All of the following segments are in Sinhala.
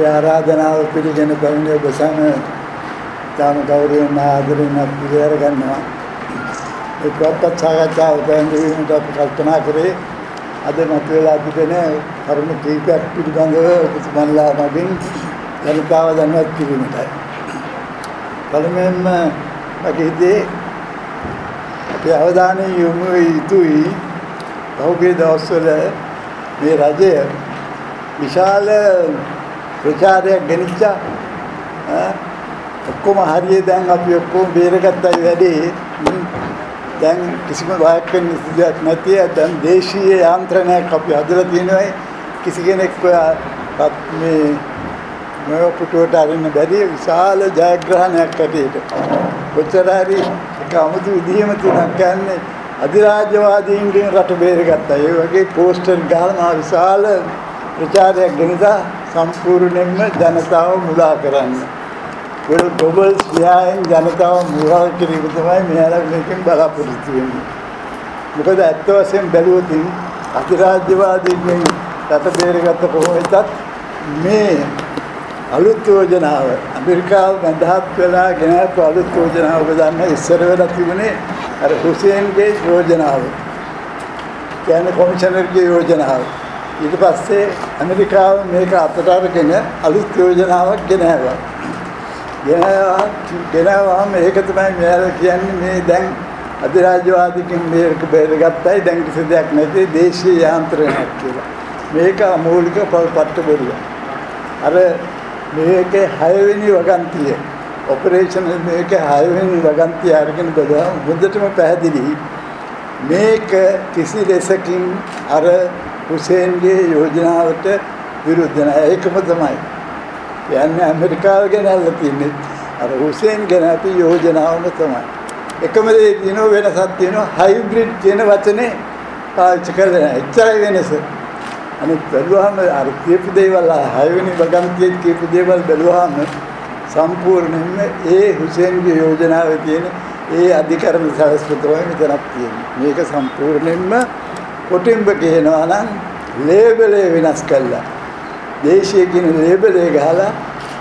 අපේ ආරාධනාව පිළිගෙන පැමිණි ඔබ සම තාම ගෞරවයෙන් ආදරෙන් පිළිවෙර ගන්නවා ඒ පුවත්පත් සාකච්ඡාව පැහැදිලිවීමට අපි කල්පනා කරේ අද මතුවලා තිබෙන කරුණු කීපයක් පිළිබඳව ඔබතුමන්ලා මගින් ජනතාව දැනුවත් කිරීමටයි. පළමුවෙන්ම මගේ හිතේ අපේ අවධානය යොමු විය යුතුයි. පහුගිය දවස්වල මේ රජය විශාල ප්‍රචාරයක් ගෙනිච්චා ඔක්කොම හරිය දැන් අපි ඔක්කොම බේරගත්තයි වැඩේ. දැන් කිසිම බයක් වෙන්න දෙයක් නැති දැන් දේශීය යාන්ත්‍රණයක් අපි හදලා තියෙනවා. කිසි කෙනෙක් මේ මේ පුටුවට අරින්න බැරි විශාල ජයග්‍රහණයක් ඇටියට කොච්චර හරි ඒක 아무තු විදිහම තුනක් කියන්නේ අධිරාජ්‍යවාදීන්ගෙන් රට බේරගත්තා. ඒ වගේ පෝස්ටර් ගහලා විශාල ප්‍රචාරයක් ගෙනදා සම්පූර්ණයෙන්ම ජනතාව මුලා කරන්න. ඒ ග්ලෝබල් ස්පියායෙන් ජනතාව මුලා කිරීම තමයි මෙයාලා මේකෙන් බලාපොරොත්තු වෙන්නේ. මොකද ඇත්ත වශයෙන් බැලුවොත් අධිරාජ්‍යවාදීන්ගෙන් රට බේරගත්ත කොහොමදත් මේ අලුත් යෝජනාව ඇමරිකාව මැදහත් වෙලා ගෙනත් අලුත් යෝජනාව ගන්න ඉස්සර වෙලා තිබුණේ අර හුසේන්ගේ යෝජනාව. කියන්නේ කොමිෂනර්ගේ යෝජනාව. ඊට පස්සේ ඇමරිකාව මේක අතට අරගෙන අලුත් යෝජනාවක් ගෙනාවා. ගෙනාවා ගෙනාවා මේක තමයි මෙයාලා කියන්නේ මේ දැන් අධිරාජ්‍යවාදීකින් මේක බේරගත්තයි දැන් කිසි දෙයක් නැති දේශීය යාන්ත්‍රණයක් කියලා. මේක මූලික පට්ට බොරුව. අර මේකේ 6 වෙනි වගන්තිය ඔපරේෂන් මේකේ 6 වෙනි වගන්තිය අරගෙන බලුවා හොඳටම පැහැදිලි මේක කිසි ලෙසකින් අර හුසේන්ගේ යෝජනාවට විරුද්ධ නැහැ ඒකම තමයි. යන්නේ ඇමරිකාව ගෙනල්ලා තින්නේ. අර හුසේන් ගෙන අපි යෝජනාවම තමයි. එකම දේ දිනෝ වෙනසක් තියෙනවා. හයිබ්‍රිඩ් කියන වචනේ පාවිච්චි කරලා නැහැ. එච්චරයි වෙනස. අනිත් බැලුවාම අර කියපු දේවල් හයවෙනි වගන්තියේ කියපු දේවල් බැලුවාම සම්පූර්ණයෙන්ම ඒ හුසේන්ගේ යෝජනාවේ තියෙන ඒ අධිකරණ සැලැස්මතමයි මෙතනක් තියෙන්නේ. මේක සම්පූර්ණයෙන්ම කොටින්බ කියනවා නම් ලේබලේ වෙනස් කළා. දේශීය කියන ලේබලේ ගහලා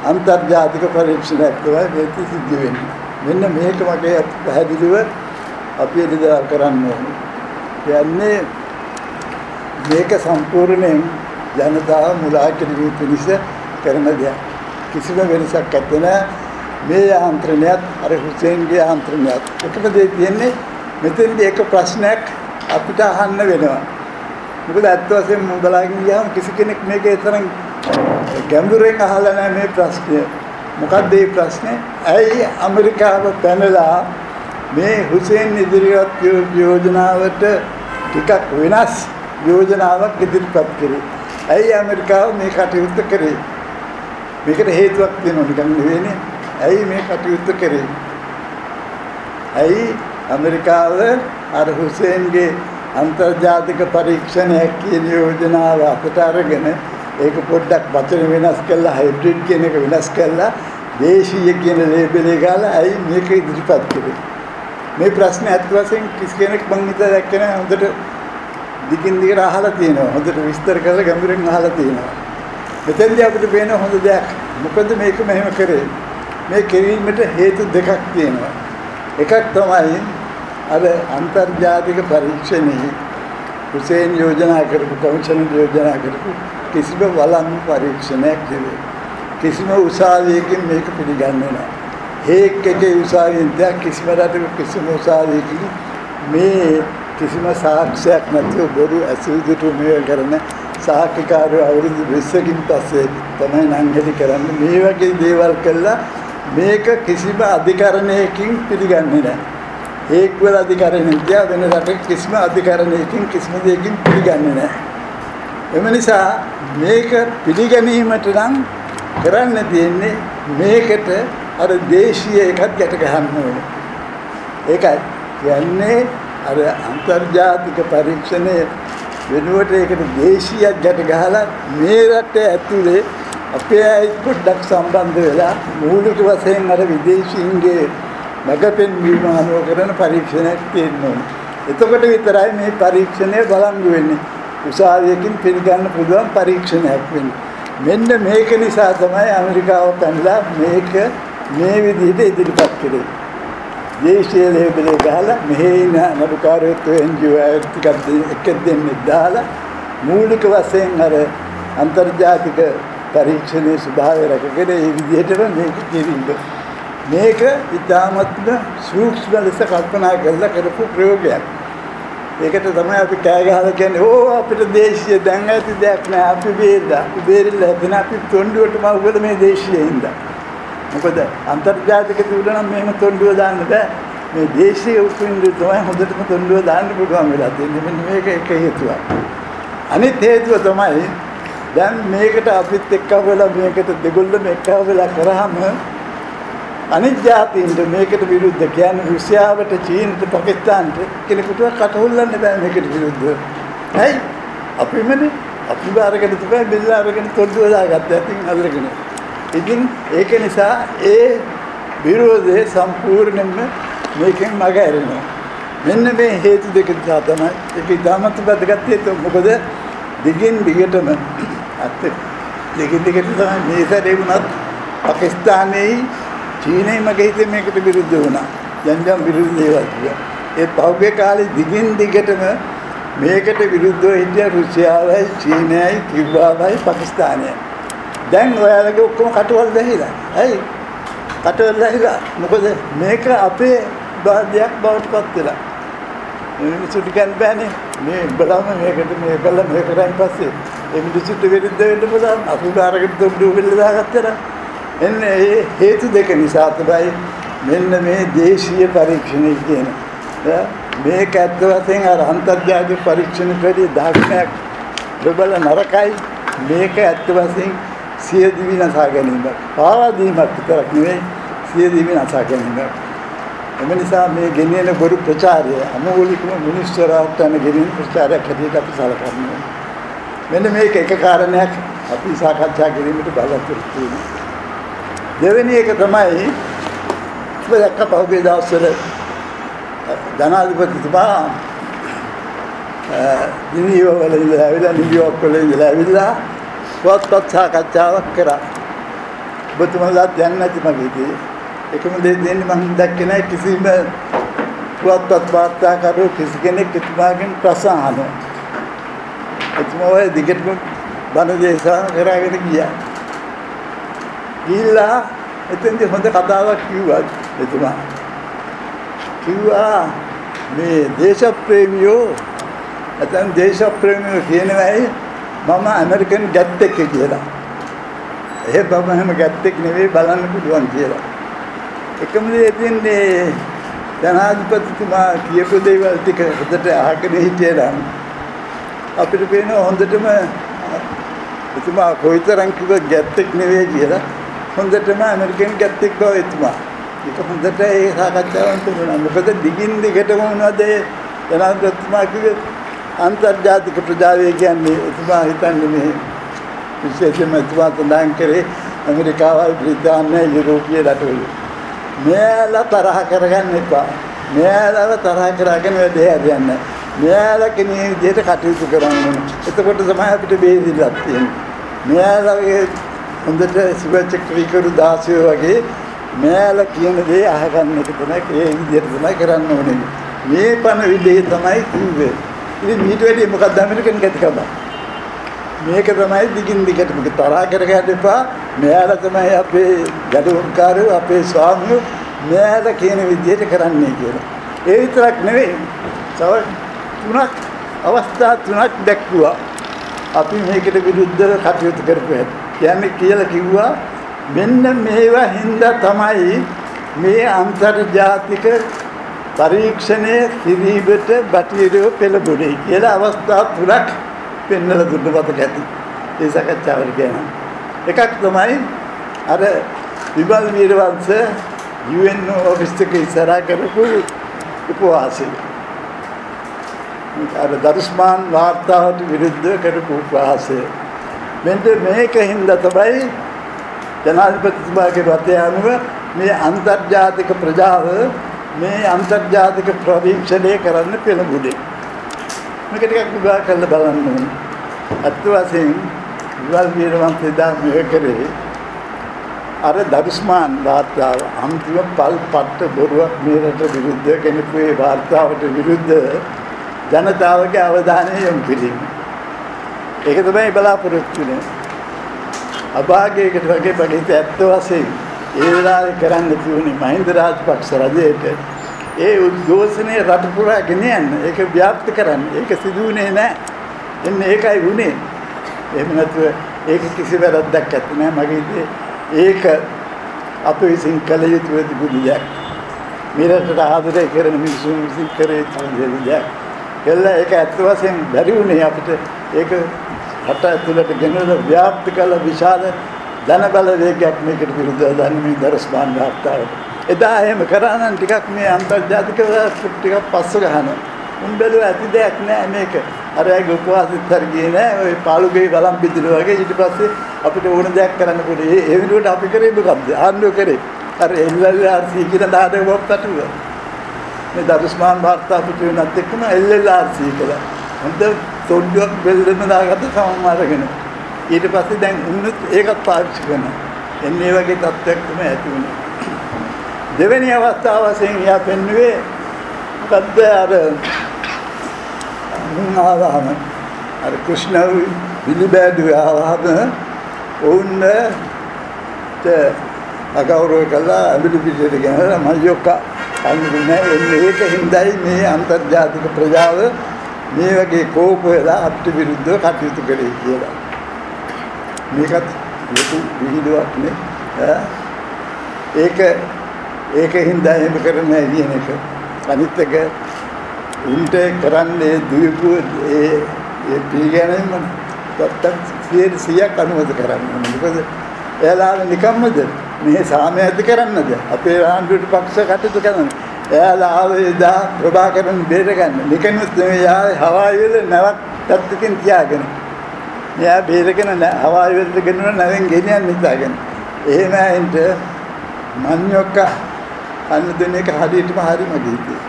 අන්තර්ජාතික පරීක්ෂණයක් තමයි මේක සිද්ධ වෙන්නේ. මෙන්න මේක වගේ පැහැදිලිව අපි එදිදා කරන්න ඕනේ. කියන්නේ මේක සම්පූර්ණයෙන් ජනතාව මුලා කිරීම පිණිස කරන දෙයක්. කිසිම වෙනසක් නැත්නම් මේ යාන්ත්‍රණයත් අර හුසේන්ගේ යාන්ත්‍රණයත් එකම දේ තියෙන්නේ මෙතෙන්දී එක ප්‍රශ්නයක් අපිට අහන්න වෙනවා. මොකද ඇත්ත වශයෙන්ම මුදලාගෙන ගියාම කිසි කෙනෙක් මේකේ තරම් ගැඹුරින් අහලා නැහැ මේ ප්‍රශ්නය. මොකක්ද මේ ප්‍රශ්නේ? ඇයි ඇමරිකාව පැනලා මේ හුසේන් ඉදිරියට යෝජනාවට ටිකක් වෙනස් යෝජනාවක් ඉදිරිපත් කරේ. ඇයි ඇමරිකාව මේ කටයුත්ත කරේ? මේකට හේතුවක් තියෙනවා නිකන් නෙවෙයිනේ. ඇයි මේ කටයුත්ත කරේ? ඇයි ඇමරිකාව අර හුසේන්ගේ අන්තර්ජාතික පරීක්ෂණයක් කියන යෝජනාව අපට අරගෙන ඒක පොඩ්ඩක් වචන වෙනස් කරලා හයිබ්‍රිඩ් කියන එක වෙනස් කරලා දේශීය කියන ලේබලේ ගාලා ඇයි මේක ඉදිරිපත් කරේ? මේ ප්‍රශ්නේ අත් වශයෙන් කිසි කෙනෙක් මං හිතා දැක්කේ නැහැ හොඳට දිගින් දිගට අහලා තියෙනවා. හොඳට විස්තර කරලා ගැඹුරින් අහලා තියෙනවා. මෙතෙන්දී අපිට පේන හොඳ දෙයක්. මොකද මේක මෙහෙම කරේ? මේ කිරීමට හේතු දෙකක් තියෙනවා. එකක් තමයි අර අන්තර්ජාතික පරීක්ෂණයේ හුසේන් යෝජනා කරපු කොමිෂන් යෝජනා කරපු කිසිම වළංගු පරීක්ෂණයක් නෙවෙයි. කිසිම උසාවියකින් මේක පිළිගන්නේ නැහැ. හේක් එකේ උසාවියෙන් දැක් කිසිම රටක කිසිම උසාවියකින් මේ කිසිම සාක්ෂියක් නැතුව බොරු ඇසුදුට මේ කරන සාක්ෂිකාරයෝ අවුරුදු 20කින් පස්සේ තමයි නංගලි කරන්නේ මේ වගේ දේවල් කළා මේක කිසිම අධිකරණයකින් පිළිගන්නේ නැහැ. ඒක් වල අධිකරණෙන් තියා වෙන රටක කිසිම අධිකරණයකින් කිසිම දෙයකින් පිළිගන්නේ නැහැ. එම නිසා මේක පිළිගැනීමට නම් කරන්න තියෙන්නේ මේකට අර දේශීය එකක් ගැට ගන්න ඕනේ. ඒකයි කියන්නේ අර අන්තර්ජාතික පරීක්ෂණය වෙනුවට ඒකට දේශීයක් ගැට ගහලා මේ රටේ ඇතුලේ අපේ අය පොඩ්ඩක් සම්බන්ධ වෙලා මූලික වශයෙන් අර විදේශීන්ගේ මගපෙන්වීම අනුව කරන පරීක්ෂණයක් තියෙනවා. එතකොට විතරයි මේ පරීක්ෂණය බලංගු වෙන්නේ. උසාවියකින් පිළිගන්න පුළුවන් පරීක්ෂණයක් වෙන්නේ. මෙන්න මේක නිසා තමයි ඇමරිකාව පැනලා මේක මේ විදිහට ඉදිරිපත් කළේ. දේශීය ලේබලේ ගහලා මෙහි ඉන්න නඩුකාරයොත් එන්ජිಒ අය ටිකක් එක දෙන්නේ දාලා මූලික වශයෙන් අර අන්තර්ජාතික පරීක්ෂණයේ ස්වභාවය රැකගෙන මේ විදිහටම මේක කිරීම. මේක ඉතාමත්ම සූක්ෂම ලෙස කල්පනා කරලා කරපු ප්‍රයෝගයක්. ඒකට තමයි අපි කෑ ගහලා කියන්නේ ඕ අපිට දේශීය දැන් ඇති දෙයක් නෑ අපි බේරලා අපි බේරිලා එතන අපි තොණ්ඩුවටම උගල මේ දේශීය ඉඳලා. මොකද අන්තර්ජාතික තිබුණා නම් මෙහෙම තොණ්ඩුව දාන්න බෑ. මේ දේශීය උපින්දු තමයි හොඳටම තොණ්ඩුව දාන්න පුළුවන් වෙලා තියෙන්නේ. මෙන්න මේක එක හේතුවක්. අනිත් හේතුව තමයි දැන් මේකට අපිත් එක්ක වෙලා මේකට දෙගොල්ලම එක්ක වෙලා කරාම අනිත් ජාතීන්ට මේකට විරුද්ධ කියන්නේ රුසියාවට චීනට පාකිස්තානට කෙනෙකුට කටහොල්ලන්න බෑ මේකට විරුද්ධව. හයි අපිමනේ අපි බාරගෙන තමයි බෙල්ල අරගෙන තොඩුව දාගත්තා. ඉතින් අදරගෙන. ඉතින් ඒක නිසා ඒ විරෝධය සම්පූර්ණයෙන්ම මේකෙන් මග ඇරෙනවා. මෙන්න මේ හේතු දෙක නිසා තමයි ඒක ඉතාමත් වැදගත් හේතුව. මොකද දිගින් දිගටම අත් දිගින් දිගට තමයි මේ සැරේ වුණත් පාකිස්තානයේ චීනයේ මගේ හිතේ මේකට විරුද්ධ වුණා. යම් යම් විරුද්ධ දේවල් කිව්වා. ඒ පහුගිය කාලේ දිගින් දිගටම මේකට විරුද්ධව හිටිය රුසියාවයි චීනයයි කිව්වාවයි පාකිස්තානයයි. දැන් ඔයාලගේ ඔක්කොම කටවල් දැහිලා. ඇයි? කටවල් දැහිලා. මොකද මේක අපේ බාධයක් බවට පත් වෙලා. මිනිසුන්ට ගන්න බෑනේ. මේ බලන්න මේකට මේ බලන්න මේක කරන් පස්සේ ඒ මිනිසුන්ට විරුද්ධ වෙන්න බලන්න අපි බාරකට දුන්නු වෙල්ල දාගත්තා. එන්න ඒ හේතු දෙක නිසා තමයි මෙන්න මේ දේශීය පරීක්ෂණය කියන මේක ඇත්ත වශයෙන් අර අන්තර්ජාතික පරීක්ෂණ ක්‍රමයේ දාර්ශනික ප්‍රබල නරකයි. මේක ඇත්ත වශයෙන් සිය දිවි නසා ගැනීම පාවා දීමක් විතරක් නෙවෙයි සිය දිවි නසා ගැනීම එම නිසා මේ ගෙනියන බොරු ප්‍රචාරය අමෝලිකම මිනිස්සු රාජ්‍යන ගෙනියන ප්‍රචාරයක් හැටියට අපි සලකන්නේ. මෙන්න මේක එක කාරණයක් අපි සාකච්ඡා කිරීමට බලාපොරොත්තු වෙනවා. දෙවෙනි එක තමයි දැක්ක පහුගිය දවස්වල ජනාධිපතිතුමා නිවියෝ වල ඉඳලා ඇවිල්ලා නිවියෝක් වල ඉඳලා ඇවිල්ලා පොත්පත් සාකච්ඡාවක් කරා. ඔබතුමාලා දැන් නැති මගේදී එකම දේ දෙන්නේ මම දැක්කේ නැහැ කිසිම පුවත්පත් වාර්තා කරු කිසි කෙනෙක් එතුමාගෙන් ප්‍රශ්න අහනවා. එතුමා ඔය දිගටම බණ දේශනා කරගෙන ගියා. ගිහිල්ලා එතෙන්දී හොඳ කතාවක් කිව්වා එතුමා. කිව්වා මේ දේශප්‍රේමියෝ නැත්නම් දේශප්‍රේමියෝ කියනවායි මම ඇමරිකන් ගැත්තෙක් කියලා. ඒ බබ හැම ගැත්තෙක් නෙවෙයි බලන්න පුළුවන් කියලා. එකම දේ තියෙන්නේ ජනාධිපතිතුමා කියපු දේවල් ටික හොඳට අහගෙන හිටියනම් අපිට පේන හොඳටම එතුමා කොයිතරම් කිව්ව ගැත්තෙක් නෙවෙයි කියලා හොඳටම ඇමරිකන් ගැත්තෙක් බව එතුමා. ඒක හොඳට ඒ සාකච්ඡාවන් තුනන මොකද දිගින් දිගටම මොනවද ජනාධිපතිතුමා කිව්වේ අන්තර්ජාතික ප්‍රජාවය කියන්නේ එතුමා හිතන්නේ මේ විශේෂයෙන්ම එතුමා තඳාන් කරේ ඇමරිකාවයි බ්‍රිතාන්‍යයි යුරෝපීය රටවල. මෙයාලා තරහ කරගන්න එපා. මෙයාලව තරහ කරගෙන වැඩේ හරියන්නේ මෙයාලා කෙනේ විදිහට කටයුතු කරන්න ඕනේ. එතකොට තමයි අපිට බේරිලා තියෙන්නේ. මෙයාලගේ හොඳට සුභචක්‍රීකරු දාසයෝ වගේ මෑල කියන දේ අහගන්න එක තමයි ඒ විදිහට තමයි කරන්න ඕනේ. මේ පණ විදිහේ තමයි කිව්වේ. ඉතින් මීට වැඩි මොකක්ද ඇමරිකන් ගැතිකම? මේක තමයි දිගින් දිගට මොකද තරහ කරගන්න එපා. මෙයාලා තමයි අපේ ගැටුම්කාරයෝ අපේ ස්වාමියෝ මෙයාලා කියන විදිහට කරන්නේ කියලා. ඒ විතරක් නෙවෙයි. තව තුනක් අවස්ථා තුනක් දැක්වුවා. අපි මේකට විරුද්ධව කටයුතු කරපු හැටි. කියන්නේ කියලා කිව්වා මෙන්න මේවා හින්දා තමයි මේ අන්තර්ජාතික පරීක්ෂණයේ කිරීමට බටහිරව පෙළඹුණේ කියලා අවස්ථා තුනක් පෙන්වලා දුන්න මතක ඇති. ඒ සාකච්ඡාවල කියනවා. එකක් තමයි අර විමල් වීරවංශ UN ඔෆිස් එකේ ඉස්සරහා කරපු උපවාසය. අර දරුස්මාන් වාර්තාවට විරුද්ධව කරපු උපහාසය. මෙන්න මේකින්ද තමයි ජනාධිපතිතුමාගේ රටේ අනුව මේ අන්තර්ජාතික ප්‍රජාව මේ අන්තර්ජාතික ප්‍රවීක්ෂණය කරන්න පෙළඹුණේ. මේක ටිකක් විභාග කරලා බලන්න ඕනේ. අත් වශයෙන් විවල් වීරවන්ත දා මේ කරේ අර දරුස්මාන් වාර්තාව අන්තිම පල් පට්ට බොරුවක් මේ රට විරුද්ධ කෙනෙකුගේ වාර්තාවට විරුද්ධ ජනතාවගේ අවධානය යොමු කිරීම. ඒක තමයි බලාපොරොත්තු වෙන්නේ. අභාගයකට වගේ බඩේට ඇත්ත වශයෙන් ඒ වෙලාවේ කරන්න තිබුණේ මහින්ද රාජපක්ෂ රජයට ඒ උද්ඝෝෂණය රට පුරා ගෙනියන්න ඒක ව්‍යාප්ත කරන්න ඒක සිදු වුණේ නැහැ. එන්න ඒකයි වුණේ. එහෙම නැතුව ඒක කිසි වැරද්දක් නැහැ මගේ ඒක අප විසින් කළ යුතු දෙයක්. මෙරටට ආදරය කරන මිනිසුන් විසින් කර යුතු දෙයක්. කළා ඒක ඇත්ත වශයෙන් බැරි වුණේ අපිට ඒක රට ඇතුළට ගෙනල්ලා ව්‍යාප්ත කළ විශාල ධන බල වේගයක් මේකට විරුද්ධව ධර්මී දරස්මාන් වාර්තාවට. එදා එහෙම කරා නම් ටිකක් මේ අන්තර්ජාතික ටිකක් පස්ස ගහනවා. උන් බැලුව ඇති දෙයක් නෑ මේක. අර ඇගේ උපවාසිත හරියේ නෑ. ওই පාළුගේ ගලම් බිඳින වගේ ඊට පස්සේ අපිට ඕන දෙයක් කරන්න පුළුවන්. ඒ වෙනුවට අපි කරේ මොකද්ද? ආණ්ඩුව කරේ. අර එල්එල්ආර් සී කියන දාඩේ වප්පටුව. මේ දරුස්මාන් වාර්තා පිටුනත් එක්කම එල්එල්ආර් සී කියලා. හොඳ තොණ්ඩුවක් බෙල්ලෙම දාගත්ත සමමාරගෙන. ඊට පස්සේ දැන් උන්නුත් ඒකත් පාවිච්චි කරනවා. එන්නේ වගේ තත්ත්වයක් තමයි ඇති වුණේ. දෙවෙනි අවස්ථාව වශයෙන් යා පෙන්වුවේ මොකද්ද අර ආවහම අර කෘෂ්ණ පිළිබැදු ආවහම ඔවුන් අගෞරව කළා අඹිලි පිටේට ගෙනලා මල්යොක්ක අන්නේ එන්නේ ඒක හින්දායි මේ අන්තර්ජාතික ප්‍රජාව මේ වගේ කෝප වෙලා අපිට විරුද්ධව කටයුතු කළේ කියලා. මේකත් ලොකු විහිළුවක් නේ. ඒක ඒක හින්දා එහෙම කරන්නේ කියන එක. අනිත් එක උන්ට කරන්නේ දුයපු ඒ ඒ පිළිගැනීම තත්ත්වයට සියක් අනුමත කරන්නේ. මොකද එයාලා නිකම්මද මේ සාමය ඇති කරන්නද අපේ ආණ්ඩුවට පක්ෂ කටයුතු කරන්නේ. එයාලා ආවේ දා ප්‍රභාකරන් බේර ගන්න. නිකනුත් නෙවෙයි ආවේ හවායි වල නැවක් පැත්තකින් තියාගෙන. මෙයා බේරගෙන හවායි වලට ගෙනුන නැවෙන් ගෙනියන්න හිතාගෙන. එහෙම ඇයින්ට මන්යොක්ක අන්න දෙන එක හරියටම හරිම ගිහින්.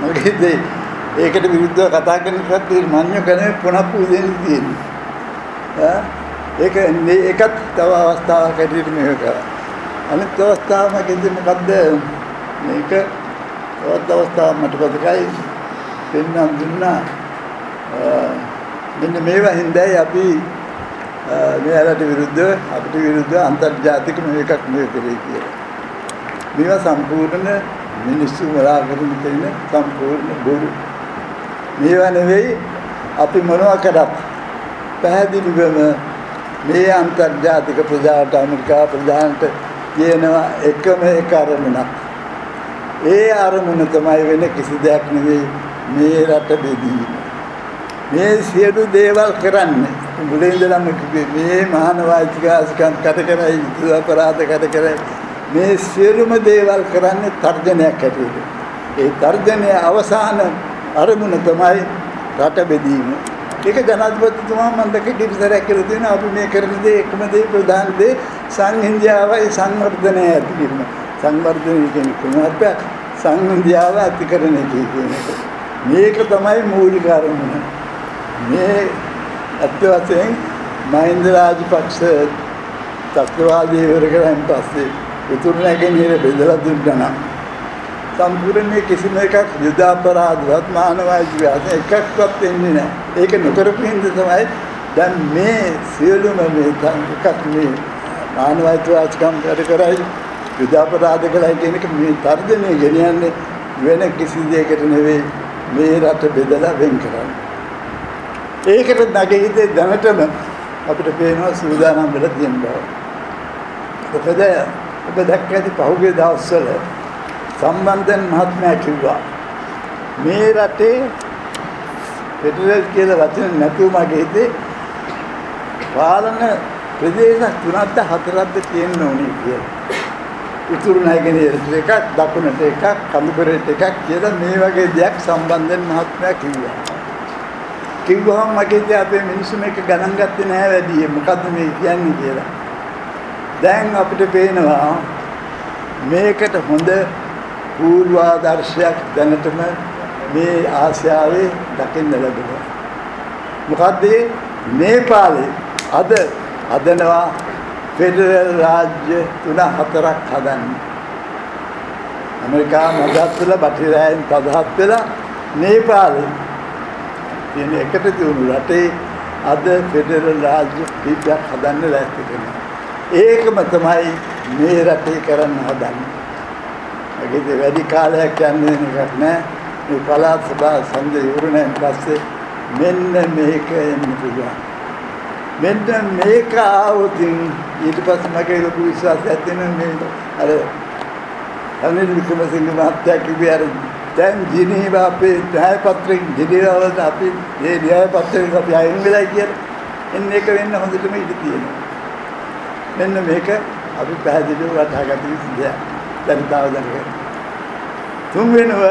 මගේ දේ ඒකට විරුද්ධව කතා කරන පැත්තේ මන්යෝ කනේ පුනප්පු දෙන්න තියෙන්නේ. ඒක ඒකත් තව අවස්ථාවක් ඇටියට මේක කරා. අනිත් අවස්ථාව මගෙන්ද මොකද්ද මේක තවත් අවස්ථාවක් මට පොතකයි පෙන්වන්න දුන්නා. මෙන්න මේවා හින්දායි අපි මෙයාලට විරුද්ධව අපිට විරුද්ධව අන්තර්ජාතික මේකක් මේ කරේ කියලා. මේවා සම්පූර්ණ මිනිස්සු වලා කරන තියෙන සම්පූර්ණ බොරු. මේවා නෙවෙයි අපි මොනවා කරත් පැහැදිලිවම මේ අන්තර්ජාතික ප්‍රජාවට ඇමරිකා ප්‍රජාන්ට කියනවා එකම එක අරමුණක්. ඒ අරමුණ තමයි වෙන කිසි දෙයක් නෙවෙයි මේ රට බෙදීම. මේ සියලු දේවල් කරන්නේ මුලින් ඉඳලම මේ මානවාධිකාරකම් කට කරයි අපරාධ කට කරයි මේ සියලුම දේවල් කරන්නේ තර්ජනයක් ඇටියෙද. ඒ තර්ජනයේ අවසාන අරමුණ තමයි රට බෙදීම. ඒක ජනාධිපතිතුමා මම දැක්ක කිරිසරයක් කියලා තියෙනවා අපි මේ කරන දේ එකම දේ ප්‍රධාන දේ සංහිඳියාවයි සංවර්ධනය ඇති කිරීම. සංවර්ධනය කියන්නේ කොහොමද? සංහිඳියාව ඇති කරන එක කියන එක. මේක තමයි මූලික අරමුණ. මේ අත්‍යවශ්‍යයෙන් මහින්ද රාජපක්ෂ තත්ත්වවාදී ඉවර කරන් පස්සේ උතුරු නැගෙනහිර බෙදලා දුන්නා නම් සම්පූර්ණ කිසිම එකක් යුද අපරාධවත් මානවාධිකාර එකක්වත් වෙන්නේ නැහැ. ඒක නොකරපු හින්දා තමයි දැන් මේ සියලුම මේ එකක් මේ මානවාධිකාරකම් කර කරයි යුද අපරාධ කළයි කියන එක මේ තර්ජනය ගෙනියන්නේ වෙන කිසි දෙයකට නෙවෙයි මේ රට බෙදලා වෙන් කරන්නේ. ඒකට නැගේ හිතේ දැනටම අපිට පේනවා සූදානම් වෙලා තියෙන බව. මොකද ඔබ දැක්ක ඇති පහුගිය දවස්වල සම්බන්ධන් මහත්මයා කිව්වා මේ රටේ ෆෙඩරල් කියලා වචන නැතුව මගේ හිතේ පාලන ප්‍රදේශ තුනක්ද හතරක්ද තියෙන්න ඕනේ කියලා. උතුරු නැගෙනහිරට එකක් දකුණට එකක් කඳුකරට එකක් කියලා මේ වගේ දෙයක් සම්බන්ධන් මහත්මයා කිව්වා. කිව්වහම මගේ අපේ මිනිස්සු මේක ගණන් ගත්තේ නැහැ වැඩි. මොකද්ද මේ කියන්නේ කියලා. දැන් අපිට පේනවා මේකට හොඳ පූර්වාදර්ශයක් දැනටම මේ ආසියාවේ දකින්න ලැබෙනවා. මොකද්ද නේපාලේ අද හදනවා ෆෙඩරල් රාජ්‍ය තුන හතරක් හදන්නේ. ඇමරිකා මදහත් වෙලා බටහිරයන් පදහත් වෙලා නේපාලේ තියෙන එකට තියුණු රටේ අද ෆෙඩරල් රාජ්‍ය කීපයක් හදන්න ලෑස්ති කරනවා. ඒකම තමයි මේ රටේ කරන්න හදන්නේ. ඒකේ වැඩි කාලයක් යන්නේ එකක් නෑ. මේ පළාත් සභා සංජ ඉවරණයෙන් පස්සේ මෙන්න මේක එන්න පුළුවන්. මෙන්න මේක ආවොතින් ඊට පස්සේ මගේ ලොකු විශ්වාසයක් තියෙනවා මේ අර අනිල් වික්‍රමසිංහ මහත්තයා කිව්වේ අර දැන් ජිනීවා අපේ න්‍යාය පත්‍රයෙන් ජිනීවා වලට අපි මේ න්‍යාය පත්‍රයෙන් අපි අයින් වෙලා කියලා එන්න එක වෙන්න හොඳටම ඉඩ තියෙනවා. මෙන්න මේක අපි පැහැදිලිව වටහාගත යුතු දෙයක්. දැන් තව දැනගන්න. තුන් වෙනව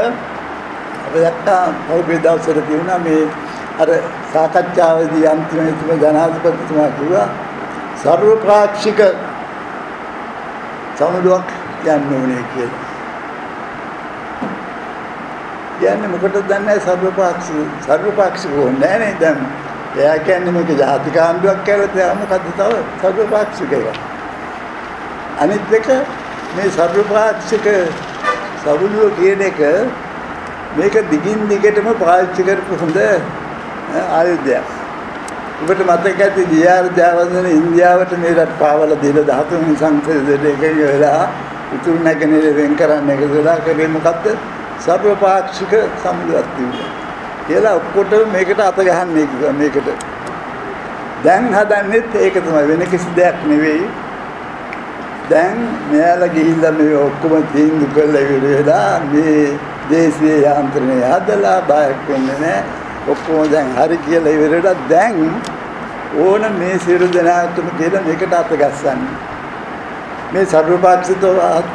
අපි දැක්කා පහුගිය දවස්වල තියුණා මේ අර සාකච්ඡාවේදී අන්තිමේ තුම ජනාධිපතිතුමා කිව්වා සර්වපාක්ෂික සමුදුවක් යන්න ඕනේ කියලා. කියන්නේ මොකටද දන්නේ සර්වපාක්ෂික සර්වපාක්ෂික ඕනේ නෑ දැන්. එයා කියන්නේ මේක ජාතික ආණ්ඩුවක් කියලා තේ මොකද්ද තව සර්වපාක්ෂික එක. අනිත් එක මේ සර්වපාක්ෂික සමුදුව කියන එක මේක දිගින් දිගටම පාවිච්චි කරපු හොඳ ආයුධයක්. ඔබට මතක ඇති ඩී.ආර්. ජයවර්ධන ඉන්දියාවට මේ රට පාවලා දීලා 13 වෙනි සංසදයට එකඟ වෙලා උතුරු නැගෙනහිර වෙන් කරන්න එකතු වෙලා කරේ මොකද්ද? සර්වපාක්ෂික සමුදුවක් තිබුණා. කියලා ඔක්කොට මේකට අත ගහන්නේ කිව්වා මේකට. දැන් හදන්නෙත් ඒක තමයි වෙන කිසි දෙයක් නෙවෙයි. දැන් මෙයාලා ගිහිල්ලා මේ ඔක්කොම තීන්දුව කරලා ඉවර වෙලා මේ දේශීය යාන්ත්‍රණය හදලා බයක් වෙන්නේ නැහැ. ඔක්කොම දැන් හරි කියලා ඉවර වෙලා දැන් ඕන මේ සියලු දෙනාටම කියලා මේකට අත ගස්සන්නේ. මේ සර්වපාක්ෂිකව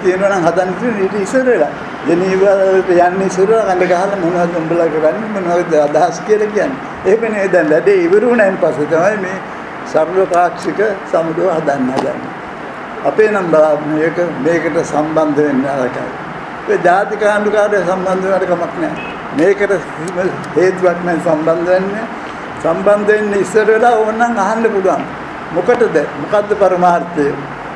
තියෙනවා නම් හදන්න තියෙන ඊට ඉස්සරලා ජනීවාට යන්නේ ඉස්සරලා කඳ ගහලා මොනවද උඹලා කරන්නේ මොනවද අදහස් කියලා කියන්නේ. ඒක නේ දැන් වැඩේ ඉවර වුණාන් පස්සේ තමයි මේ සර්වපාක්ෂික සමුදව හදන්න හදන්නේ. අපේ නම් මේක මේකට සම්බන්ධ වෙන්න ආරකයි. ඒ ජාතික ආණ්ඩුකාරය සම්බන්ධ වෙන්නට කමක් නැහැ. මේකට හේතුවක් නැහැ සම්බන්ධ වෙන්නේ. සම්බන්ධ වෙන්න ඉස්සර වෙලා ඕනනම් අහන්න පුළුවන්. මොකටද? මොකද්ද පරමාර්ථය?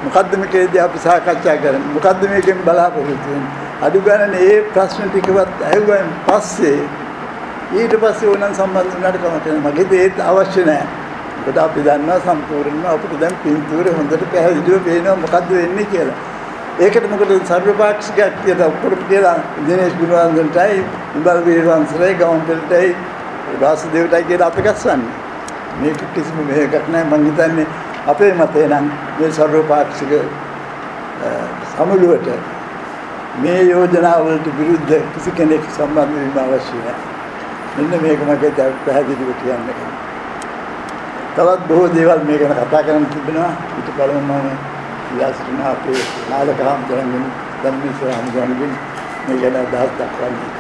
මොකද්ද මේකේදී අපි සාකච්ඡා කරන්නේ? මොකද්ද මේකෙන් බලාපොරොත්තු වෙන්නේ? අඩු ගණනේ ඒ ප්‍රශ්න ටිකවත් ඇහුවෙන් පස්සේ ඊට පස්සේ ඕනනම් සම්බන්ධ වුණාට කමක් නැහැ. මගේ ඒත් අවශ්‍ය නැහැ. මොකද අපි දන්නවා සම්පූර්ණයෙන්ම අපිට දැන් පින්තූරේ හොඳට පැහැදිලිව පේනවා මොකද්ද වෙන්නේ කියලා. ඒකට මොකද සර්වපාක්ෂිකයක් කියලා ඔක්කොම කියලා දිනේෂ් ගුණවර්ධනටයි ඉබල් වීරවංශලයි ගවන්පෙල්ටයි වාසුදේවටයි කියලා අපි ගස්සන්නේ. මේක කිසිම මේකක් නැහැ මම හිතන්නේ අපේ මතේ නම් මේ සර්වපාක්ෂික සමුළුවට මේ යෝජනා වලට විරුද්ධ කිසි කෙනෙක් සම්බන්ධ වීම අවශ්‍ය නැහැ. මෙන්න මේක මගේ පැහැදිලිව කියන්න. තවත් බොහෝ දේවල් මේ ගැන කතා කරන්න තිබෙනවා. ඊට පළමුව මම ඉලාස්ටින අපේ නාලකහම් කරගෙන ධම්මිස්වර හමුදුවන්ගෙන් මේ ගැන අදහස් දක්වන්නේ.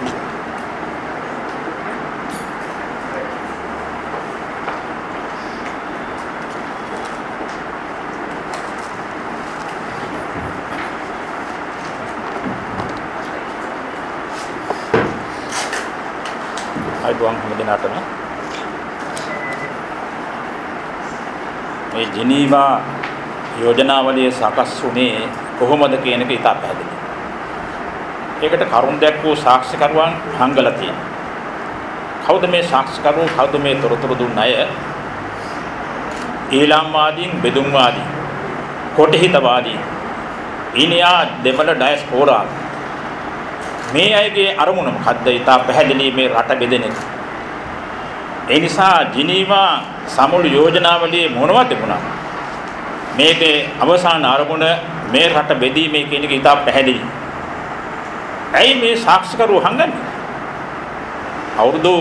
අයිබෝන් හැම දිනටම මේ ජිනීවා යෝජනාවලිය සකස් වුණේ කොහොමද කියන එක ඉතා පැහැදිලි. ඒකට කරුණ දැක්වූ සාක්ෂිකරුවන් හංගලා තියෙනවා. කවුද මේ සාක්ෂිකරුවෝ කවුද මේ තොරතුරු දුන්න අය? ඊළාම්වාදීන් බෙදුම්වාදීන් කොටහිතවාදීන් ඉනියා දෙමළ ඩයස්පෝරා මේ අයගේ අරමුණ මොකද්ද? ඊට පැහැදිලි මේ රට බෙදෙන එක. ඒ නිසා ජිනීවා සමුළු යෝජනාවලියේ මොනවද තිබුණා? මේකේ අවසාන අරමුණ මේ රට බෙදීමේ කියන එක ඊට පැහැදිලි. ඇයි මේ සාක්ෂිකරුවෝ හංගන්නේ? අවුරුදු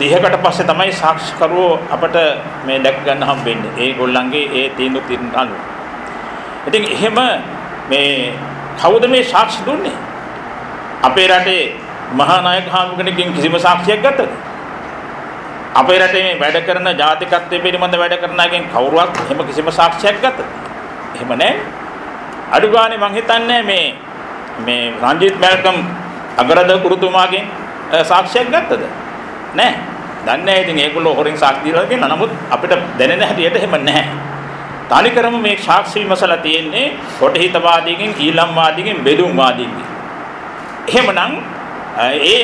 30කට පස්සේ තමයි සාක්ෂිකරුවෝ අපට මේ දැක් ගන්න හම්බෙන්නේ. ඒගොල්ලන්ගේ ඒ තීන්දුව తీරන අනුව. ඉතින් එහෙම මේ කවුද මේ සාක්ෂි දුන්නේ? අපේ රටේ මහා නායක හාමුදුරගෙනකින් කිසිම සාක්ෂියක් ගත්තද? අපේ රටේ මේ වැඩ කරන ජාතිකත්වයේ පිළිබඳ වැඩ කරන අයගෙන් කවුරුවත් එහෙම කිසිම සාක්ෂියක් ගත්තද? එහෙම නැහැ. අඩු ගානේ මං හිතන්නේ මේ මේ රංජිත් මල්කම් අගරද කුරුතුමාගෙන් සාක්ෂියක් ගත්තද? නැහැ. දන්නේ නැහැ ඉතින් ඒගොල්ලෝ හොරින් සාක්ෂි දීලා තියෙනවා. නමුත් අපිට දැනෙන හැටියට එහෙම නැහැ. තනිකරම මේ සාක්ෂි විමසලා තියෙන්නේ කොටහිතවාදීගෙන් ඊළම්වාදීගෙන් බෙදුම්වාදීගෙන්. එහෙමනම් ඒ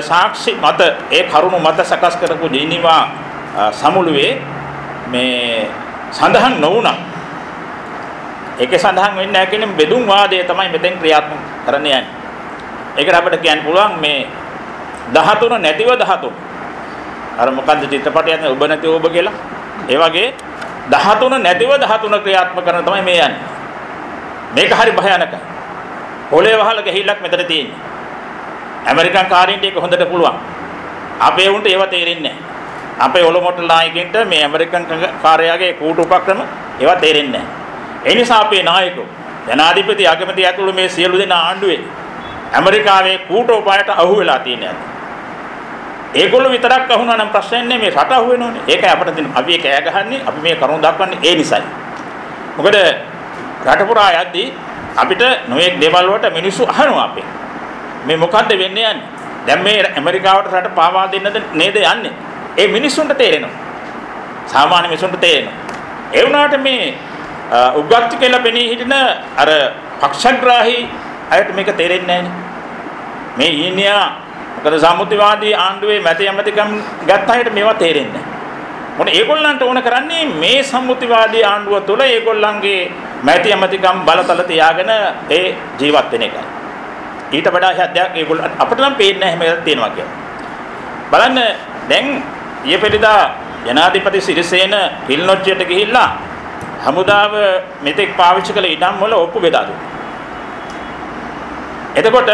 සාක්ෂි මත ඒ කරුණු මත සකස් කරපු ජීනිවා සමුළුවේ මේ සඳහන් නොවුණා. ඒකේ සඳහන් වෙන්නේ නැහැ කියන්නේ බෙදුම් වාදය තමයි මෙතෙන් ක්‍රියාත්මක කරන්න යන්නේ. ඒකට අපිට කියන්න පුළුවන් මේ 13 නැතිව 13. අර මොකද්ද චිත්‍රපටයක් ඔබ නැති ඔබ කියලා. ඒ වගේ 13 නැතිව 13 ක්‍රියාත්මක කරන තමයි මේ යන්නේ. මේක හරි භයානකයි. පොළේ වහල ගහිල්ලක් මෙතන තියෙන්නේ. ඇමරිකන් කාරින්ට ඒක හොඳට පුළුවන්. අපේ උන්ට ඒව තේරෙන්නේ නැහැ. අපේ ඔලොමොට්ට නායකයින්ට මේ ඇමරිකන් කාර්යාගේ කූට උපක්‍රම ඒව තේරෙන්නේ නැහැ. ඒ නිසා අපේ නායකයෝ ජනාධිපති අගමැති ඇතුළු මේ සියලු දෙනා ආණ්ඩුවේ ඇමරිකාවේ කූට උපායට අහු වෙලා තියෙනවා. ඒගොල්ලෝ විතරක් අහුණා නම් ප්‍රශ්නයක් නෑ මේ රට අහු වෙනෝනේ. ඒකයි අපිට තියෙන අපි ඒක ඈ ගහන්නේ අපි මේ කරුණ දක්වන්නේ ඒ නිසයි. මොකද රට පුරා යද්දී අපිට නොයෙක් දේවල් වලට මිනිස්සු අහනවා අපේ. මේ මොකද්ද වෙන්නේ යන්නේ? දැන් මේ ඇමරිකාවට රට පාවා දෙන්නද නේද යන්නේ? ඒ මිනිස්සුන්ට තේරෙනවා. සාමාන්‍ය මිනිස්සුන්ට තේරෙනවා. ඒ වුණාට මේ උගත් කියලා පෙනී හිටින අර පක්ෂග්‍රාහී අයට මේක තේරෙන්නේ නැහැ මේ ඊනියා මොකද සම්මුතිවාදී ආණ්ඩුවේ මැති ඇමතිකම් ගත්ත අයට මේවා තේරෙන්නේ නැහැ. මොන ඒගොල්ලන්ට ඕන කරන්නේ මේ සම්මුතිවාදී ආණ්ඩුව තුළ ඒගොල්ලන්ගේ මැති ඇමතිකම් බලතල තියාගෙන ඒ ජීවත් වෙන එකයි. ඊට වඩා හදයක් ඒගොල්ලෝ අපිට නම් පේන්නේ නැහැ මේක තියෙනවා කියලා. බලන්න දැන් ඊපෙරිදා ජනාධිපති සිරිසේන පිල්නොච්චියට ගිහිල්ලා හමුදාව මෙතෙක් පාවිච්චි කළ ඉඩම් වල ඔප්පු බෙදා දුන්නා. එතකොට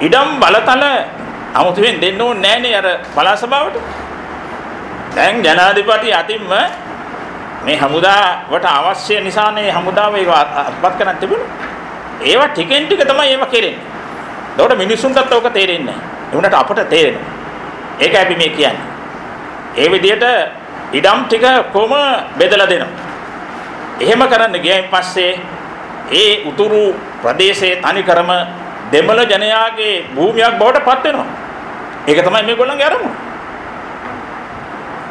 ඉඩම් බලතල අමුතුවෙන් දෙන්න ඕනේ නැහනේ අර පළාත් සභාවට. දැන් ජනාධිපති අතින්ම මේ හමුදාවට අවශ්‍ය නිසානේ හමුදාව ඒක අත්පත් කරන්න තිබුණේ. ඒවා ටිකෙන් ටික තමයි ඒවා කෙරෙන්නේ. ඒකට මිනිස්සුන්ටත් ඕක තේරෙන්නේ නැහැ. ඒ වුණාට අපට තේරෙනවා. ඒක අපි මේ කියන්නේ. ඒ විදිහට ඉඩම් ටික කොම බෙදලා දෙනවා. එහෙම කරන්න ගියයින් පස්සේ ඒ උතුරු ප්‍රදේශයේ තනිකරම දෙමළ ජනයාගේ භූමියක් බවට පත් වෙනවා. ඒක තමයි මේගොල්ලන්ගේ අරමුණ.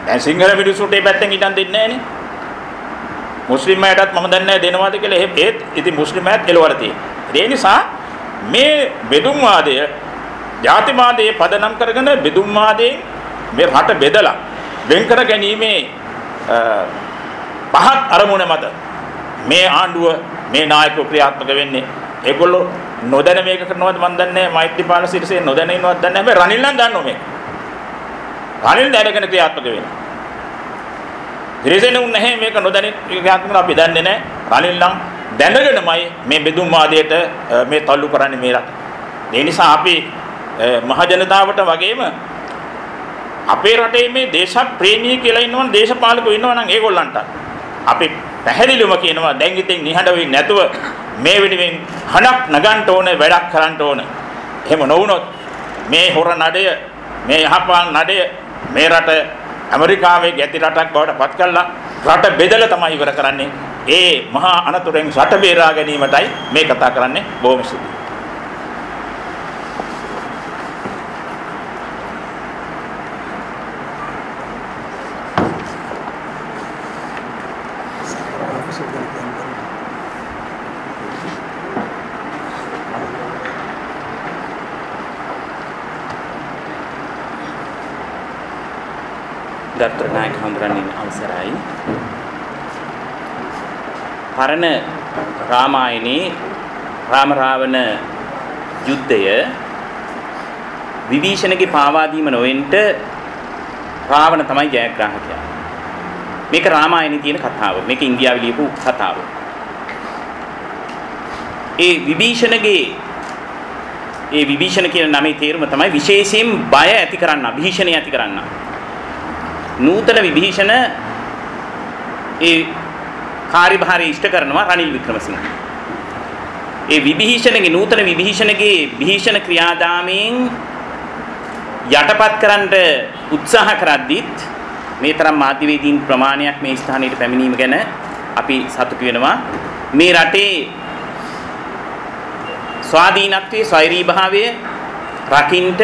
දැන් සිංහල මිනිස්සුන්ට මේ පැත්තෙන් ඉඩම් දෙන්නේ නැහනේ. මුස්ලිම් අයටත් මම දන්නේ නැහැ දෙනවාද කියලා එහෙම ඒත් ඉතින් මුස්ලිම් අයත් එළවලා තියෙනවා. ඒ නිසා මේ බෙදුම් වාදය ජාතිවාදයේ පදනම් කරගෙන බෙදුම් වාදයෙන් මේ රට බෙදලා වෙන් කර ගැනීමේ පහත් අරමුණ මත මේ ආණ්ඩුව මේ නායකව ක්‍රියාත්මක වෙන්නේ. ඒගොල්ලෝ නොදැන මේක කරනවද මන් දන්නේ නැහැ. මෛත්‍රීපාල සිරිසේ නොදැන ඉන්නවද දන්නේ නැහැ. හැබැයි රනිල් නම් දන්නවා මේක. රනිල් දැනගෙන ක්‍රියාත්මක වෙනවා සිරිසේන උන් නැහැ මේක නොදැන ක්‍රියාත්මක අපි දන්නේ නැහැ. රනිල් නම් දැනගෙනමයි මේ බෙදුම් වාදයට මේ තල්ලු කරන්නේ මේ රට ඒ නිසා අපි මහ ජනතාවට වගේම අපේ රටේ මේ දේශ ප්‍රේමී කියලා ඉන්නවනම් දේශපාලකයෝ ඉන්නවනම් ඒගොල්ලන්ට අපි පැහැදිලිවම කියනවා දැන් ඉතින් නිහඬ වෙන්නේ නැතුව මේ වෙනුවෙන් හනක් නගන්න ඕනේ වැඩක් කරන්න ඕනේ. එහෙම නොවුනොත් මේ හොර නඩය මේ යහපන් නඩය මේ රට ඇමරිකාවේ ගැති රටක් බවට පත් කළා රට බෙදලා තමයි ඉවර කරන්නේ. ඒ මහා අනතුරෙන් රට බේරා ගැනීමටයි මේ කතා කරන්නේ බොහොම ස්තුතියි. ගරුතර නායක හඳුරන්නේ අවසරයි. පරණ රාමායනේ රාම රාවණ යුද්ධය විභීෂණගේ පාවා දීම නොවෙන්ට රාවණ තමයි ජයග්‍රාහකයා. මේක රාමායනේ තියෙන කතාව. මේක ඉන්දියාවේ ලියපු කතාව. ඒ විභීෂණගේ ඒ විභීෂණ කියන නමේ තේරුම තමයි විශේෂයෙන් බය ඇති කරන්න, භීෂණය ඇති කරන්න. නූතන විභීෂණ ඒ කාර්යභාරය ඉෂ්ට කරනවා රනිල් වික්‍රමසිංහ. ඒ විභීෂණගේ නූතන විභීෂණගේ භීෂණ ක්‍රියාදාමයෙන් යටපත් කරන්න උත්සාහ කරද්දිත් මේ තරම් මාධ්‍යවේදීන් ප්‍රමාණයක් මේ ස්ථානයට පැමිණීම ගැන අපි සතුටු වෙනවා. මේ රටේ ස්වාධීනත්වයේ ස්වෛරී භාවය රකින්ට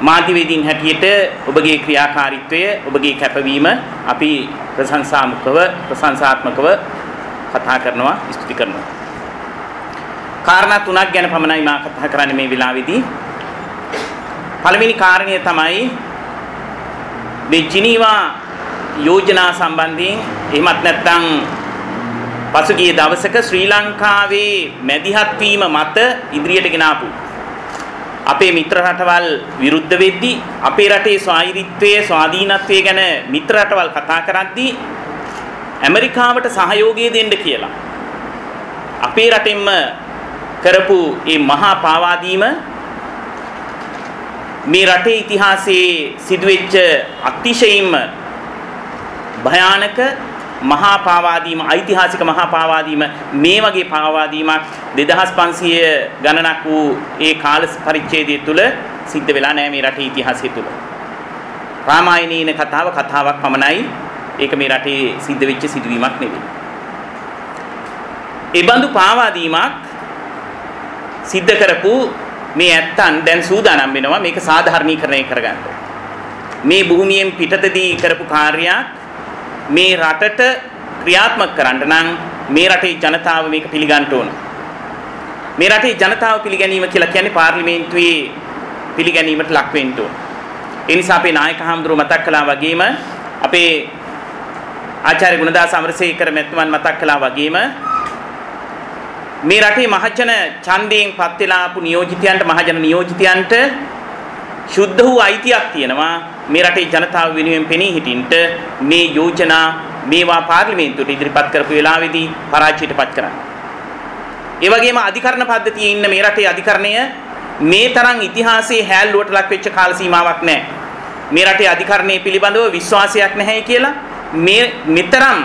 මාධ්‍යවේදීන් හැටියට ඔබගේ ක්‍රියාකාරීත්වය ඔබගේ කැපවීම අපි ප්‍රශංසාත්මකව ප්‍රශංසාත්මකව කතා කරනවා ස්තුති කරනවා. කාරණා තුනක් ගැන පමණයි මා කතා කරන්නේ මේ වෙලාවේදී. පළවෙනි කාරණය තමයි මේ ජිනීවා යෝජනා සම්බන්ධයෙන් එහෙමත් නැත්නම් පසුගිය දවසක ශ්‍රී ලංකාවේ මැදිහත් වීම මත ඉදිරියට ගෙන ආපු අපේ මිත්‍ර රටවල් විරුද්ධ වෙද්දී අපේ රටේ ස්වාධීනත්වයේ ස්වාධීනත්වයේ ගැන මිත්‍ර රටවල් කතා කරද්දී ඇමරිකාවට සහයෝගය දෙන්න කියලා. අපේ රටෙන්ම කරපු මේ මහා පාවාදීම මේ රටේ ඉතිහාසයේ සිදුවෙච්ච අතිශයින්ම භයානක මහා පාවාදීම ඓතිහාසික මහා පාවාදීම මේ වගේ පාවාදීමක් 2500 ගණනක් වූ ඒ කාල පරිච්ඡේදය තුල සිද්ධ වෙලා නැහැ මේ රටේ ඉතිහාසය තුල. රාමායනීන කතාව කතාවක් පමණයි. ඒක මේ රටේ සිද්ධ වෙච්ච සිදුවීමක් නෙවෙයි. ඒ බඳු පාවාදීමක් සිද්ධ කරපු මේ ඇත්තන් දැන් සූදානම් වෙනවා මේක සාධාරණීකරණය කරගන්න. මේ භූමියෙන් පිටතදී කරපු කාර්යයක් මේ රටට ක්‍රියාත්මක කරන්න නම් මේ රටේ ජනතාව මේක පිළිගන්න ඕන. මේ රටේ ජනතාව පිළිගැනීම කියලා කියන්නේ පාර්ලිමේන්තුවේ පිළිගැනීමට ලක් වෙන්න ඕන. ඒ නිසා අපේ නායක හඳුරු මතක් කළා වගේම අපේ ආචාර්ය ගුණදාස අමරසේකර මැතිතුමන් මතක් කළා වගේම මේ රටේ මහජන ඡන්දයෙන් පත් වෙලා ආපු නියෝජිතයන්ට මහජන නියෝජිතයන්ට ශුද්ධ වූ අයිතියක් තියෙනවා මේ රටේ ජනතාව වෙනුවෙන් පෙනී හිටින්නට මේ යෝජනා මේවා පාර්ලිමේන්තුවට ඉදිරිපත් කරපු වෙලාවේදී පරාජයටපත් කරන්න. ඒ වගේම අධිකරණ පද්ධතියේ ඉන්න මේ රටේ අධිකරණය මේ තරම් ඉතිහාසයේ හැල්ලුවට ලක් වෙච්ච කාල සීමාවක් නැහැ. මේ රටේ අධිකරණයේ පිළිබඳව විශ්වාසයක් නැහැ කියලා මේ මෙතරම්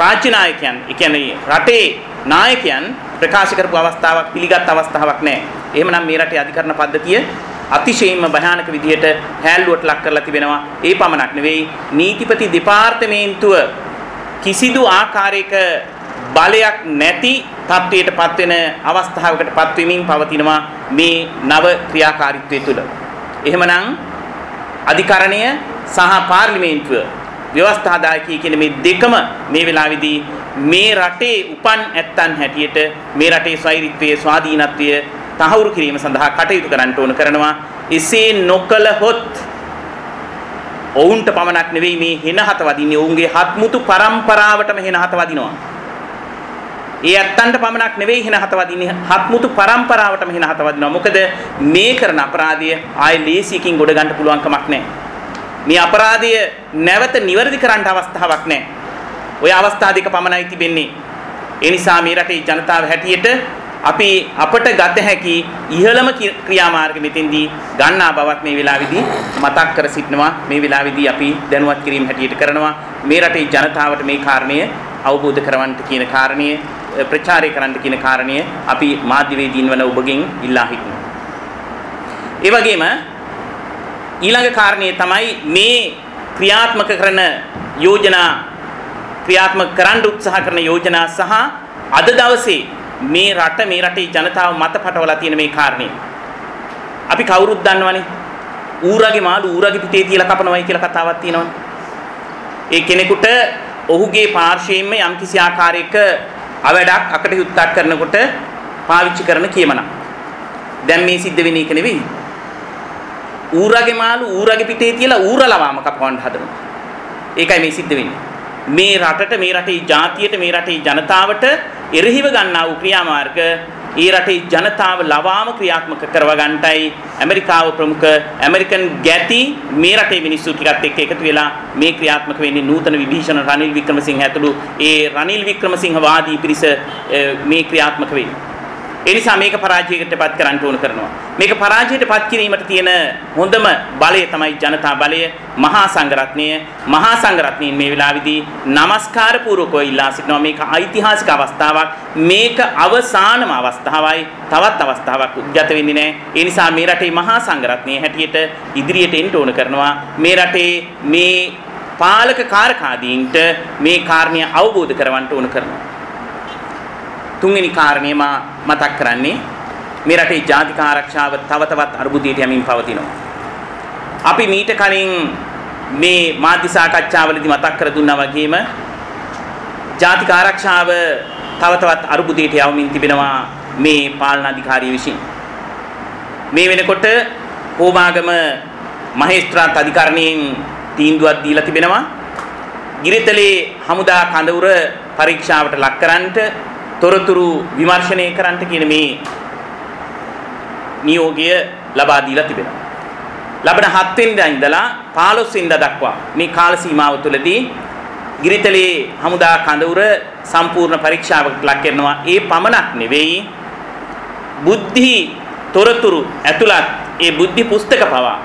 රාජ්‍ය නායකයන්, ඒ කියන්නේ රටේ නායකයන් ප්‍රකාශ කරපු අවස්ථාවක් පිළිගත් අවස්ථාවක් නැහැ. එහෙමනම් මේ රටේ අධිකරණ පද්ධතිය අතිශයින්ම භයානක විදිහට හැල්ලුවට ලක් කරලා තිබෙනවා. ඒ පමණක් නෙවෙයි නීතිපති දෙපාර්තමේන්තුව කිසිදු ආකාරයක බලයක් නැති තත්වයටපත් වෙන අවස්ථාවකටපත් වෙමින් පවතිනවා මේ නව ක්‍රියාකාරීත්වය තුළ. එහෙමනම් අධිකරණය සහ පාර්ලිමේන්තුව ව්‍යවස්ථාදායකී කියන මේ දෙකම මේ වෙලාවේදී මේ රටේ උපන් ඇත්තන් හැටියට මේ රටේ ස්වෛරීත්වයේ ස්වාධීනත්වය තහවුරු කිරීම සඳහා කටයුතු කරන්න ඕන කරනවා. එසේ නොකලහොත් ඔවුන්ට පමණක් නෙවෙයි මේ හෙනහත වදින්නේ. ඔවුන්ගේ හත්මුතු පරම්පරාවටම හෙනහත වදිනවා. ඒ ඇත්තන්ට පමණක් නෙවෙයි හෙනහත වදින්නේ. හත්මුතු පරම්පරාවටම හෙනහත වදිනවා. මොකද මේ කරන අපරාධය ආයේ ලේසියකින් ගොඩ ගන්න පුළුවන් කමක් නැහැ. මේ අපරාධය නැවත නිවැරදි කරන්න අවස්ථාවක් නැහැ ওই අවස්ථා දෙක පමණයි තිබෙන්නේ. ඒ නිසා මේ රටේ ජනතාව හැටියට අපි අපට ගත හැකි ඉහළම ක්‍රියාමාර්ග මෙතෙන්දී ගන්නා බවත් මේ වෙලාවේදී මතක් කර සිටිනවා මේ වෙලාවේදී අපි දැනුවත් කිරීම හැටියට කරනවා මේ රටේ ජනතාවට මේ කාරණය අවබෝධ කරවන්න කියන කාරණය ප්‍රචාරය කරන්න කියන කාරණය අපි මාධ්‍යවේදීන් වන ඔබගෙන් ඉල්ලා හිටිනවා. ඒ වගේම ඊළඟ කාරණය තමයි මේ ක්‍රියාත්මක කරන යෝජනා ක්‍රියාත්මක කරන්න උත්සාහ කරන යෝජනා සහ අද දවසේ මේ රට මේ රටේ ජනතාව මත පටවලා තියෙන මේ කාරණේ අපි කවුරුත් දන්නවනේ? ඌරගේ මාළු ඌරගේ පිටේ තියලා කපනවයි කියලා කතාවක් තියෙනවනේ. ඒ කෙනෙකුට ඔහුගේ පාර්ශ්වයෙන්ම යම්කිසි ආකාරයක අවඩක් අකටයුත්තක් කරනකොට පාවිච්චි කරන කියමනක්. දැන් මේ සිද්ධ වෙන එක නෙවෙයි. ඌරගේ මාළු ඌරගේ පිටේ තියලා ඌරලවාම කපවන්න හදනවා ඒකයි මේ සිද්ධ වෙන්නේ මේ රටට මේ රටේ ජාතියට මේ රටේ ජනතාවට එරෙහිව ගන්නා වූ ක්‍රියාමාර්ග ඒ රටේ ජනතාව ලවාම ක්‍රියාත්මක කරව ගන්නටයි ඇමරිකාව ප්‍රමුඛ ඇමරිකන් ගැති මේ රටේ මිනිස්සු ටිකත් එක්ක එකතු වෙලා මේ ක්‍රියාත්මක වෙන්නේ නූතන විභීෂණ රනිල් වික්‍රමසිංහ ඇතුළු ඒ රනිල් වික්‍රමසිංහ වාදී පිරිස මේ ක්‍රියාත්මක වෙන්නේ. ඒ නිසා මේක පරාජයකටපත් කරන්න ඕන කරනවා. මේක පරාජයටපත් කිරීමට තියෙන හොඳම බලය තමයි ජනතා බලය මහා සංඝරත්නය. මහා සංඝරත්නයෙන් මේ වෙලාවේදී নমස්කාර පූර්වකව ඉල්ලා සිටිනවා මේක ඓතිහාසික අවස්ථාවක්. මේක අවසානම අවස්ථාවයි. තවත් අවස්ථාවක් උද්ගත වෙන්නේ නැහැ. ඒ නිසා මේ රටේ මහා සංඝරත්නයේ හැටියට ඉදිරියට එන්න ඕන කරනවා. මේ රටේ මේ පාලක කාරකාදීන්ට මේ කාරණය අවබෝධ කරවන්න ඕන කරනවා. තුන්වෙනි කාරණේ මා මතක් කරන්නේ මේ රටේ ජාතික ආරක්ෂාව තව තවත් අර්බුදයට යමින් පවතිනවා. අපි මීට කලින් මේ මාධ්‍ය සාකච්ඡාවලදී මතක් කර දුන්නා වගේම ජාතික ආරක්ෂාව තව තවත් අර්බුදයට යවමින් තිබෙනවා මේ පාලන අධිකාරිය විසින්. මේ වෙනකොට හෝමාගම මහේස්ත්‍රාත් අධිකරණයෙන් තීන්දුවක් දීලා තිබෙනවා. ගිරිතලේ හමුදා කඳවුර පරීක්ෂාවට ලක් කරන්නට තොරතුරු විමර්ශනය කරන්නට කියන මේ නියෝගය ලබා දීලා තිබෙනවා. ලබන 7 වෙනිදා ඉඳලා 15 වෙනිදා දක්වා මේ කාල සීමාව තුළදී ගිරිතලේ හමුදා කඳවුර සම්පූර්ණ පරීක්ෂාවකට ලක් කරනවා. ඒ පමණක් නෙවෙයි බුද්ධි තොරතුරු ඇතුළත් ඒ බුද්ධි පුස්තක පවා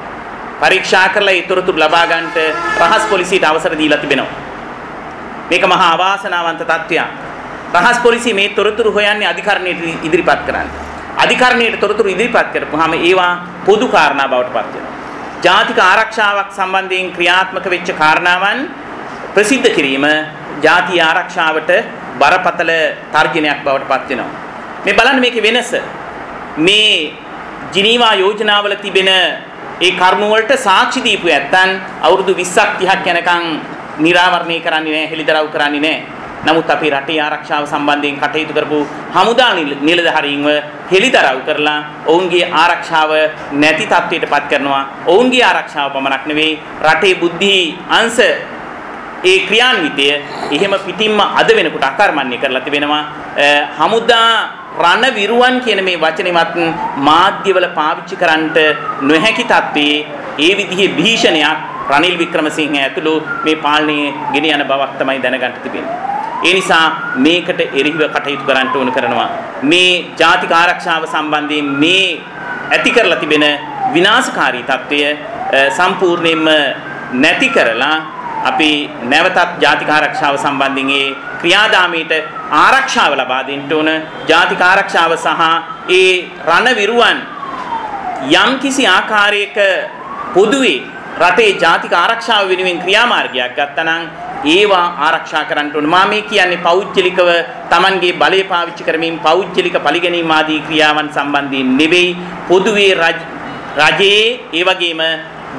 පරීක්ෂා කරලා ඒ තොරතුරු ලබා ගන්නට රහස් පොලිසියට අවසර දීලා තිබෙනවා. මේක මහා අවාසනාවන්ත තත්ත්වයක්. රහස් පොලිසිය මේ තොරතුරු හොයන්නේ අධිකරණයට ඉදිරිපත් කරන්න. අධිකරණයට තොරතුරු ඉදිරිපත් කරපුවාම ඒවා පොදු කාරණා බවට පත් වෙනවා. ජාතික ආරක්ෂාවක් සම්බන්ධයෙන් ක්‍රියාත්මක වෙච්ච කාරණාවන් ප්‍රසිද්ධ කිරීම ජාතිය ආරක්ෂාවට බරපතල තර්ජනයක් බවට පත් වෙනවා. මේ බලන්න මේකේ වෙනස. මේ ජිනීවා යෝජනාවල තිබෙන ඒ කරුණු වලට සාක්ෂි දීපු ඇත්තන් අවුරුදු 20ක් 30ක් යනකම් නිරාවරණය කරන්නේ නැහැ, හෙළිදරව් කරන්නේ නැහැ. නමුත් අපේ රටේ ආරක්ෂාව සම්බන්ධයෙන් කටයුතු කරපු හමුදා නිලධාරීන්ව හෙළිදරව් කරලා ඔවුන්ගේ ආරක්ෂාව නැති තත්ත්වයටපත් කරනවා. ඔවුන්ගේ ආරක්ෂාව පමණක් නෙවෙයි රටේ බුද්ධි අංශ ඒ ක්‍රියාන්විතය එහෙම පිටින්ම අද වෙනකොට අකර්මණ්‍ය කරලා තිබෙනවා. හමුදා රණ විරුවන් කියන මේ වචනේවත් මාධ්‍යවල පාවිච්චි කරන්නට නොහැකි තත්ත්වයේ ඒ විදිහේ භීෂණයක් රනිල් වික්‍රමසිංහ ඇතුළු මේ පාලනයේ ගෙන යන බවක් තමයි දැනගන්න තිබෙන්නේ. ඒ නිසා මේකට එරෙහිව කටයුතු කරන්න ඕන කරනවා. මේ ජාතික ආරක්ෂාව සම්බන්ධයෙන් මේ ඇති කරලා තිබෙන විනාශකාරී తত্ত্বය සම්පූර්ණයෙන්ම නැති කරලා අපි නැවතත් ජාතික ආරක්ෂාව සම්බන්ධයෙන් ඒ ක්‍රියාදාමයට ආරක්ෂාව ලබා දෙන්න ඕන ජාතික ආරක්ෂාව සහ ඒ රණ විරුවන් යම් කිසි ආකාරයක පොදුවේ රටේ ජාතික ආරක්ෂාව වෙනුවෙන් ක්‍රියාමාර්ගයක් ගත්තනම් ඒවා ආරක්ෂා කරන්න ඕන. මා මේ කියන්නේ පෞද්ගලිකව Tamanගේ බලය පාවිච්චි කරමින් පෞද්ගලික පරිගැනීම් ආදී ක්‍රියාවන් සම්බන්ධයෙන් නෙවෙයි පොදුවේ රජයේ ඒ වගේම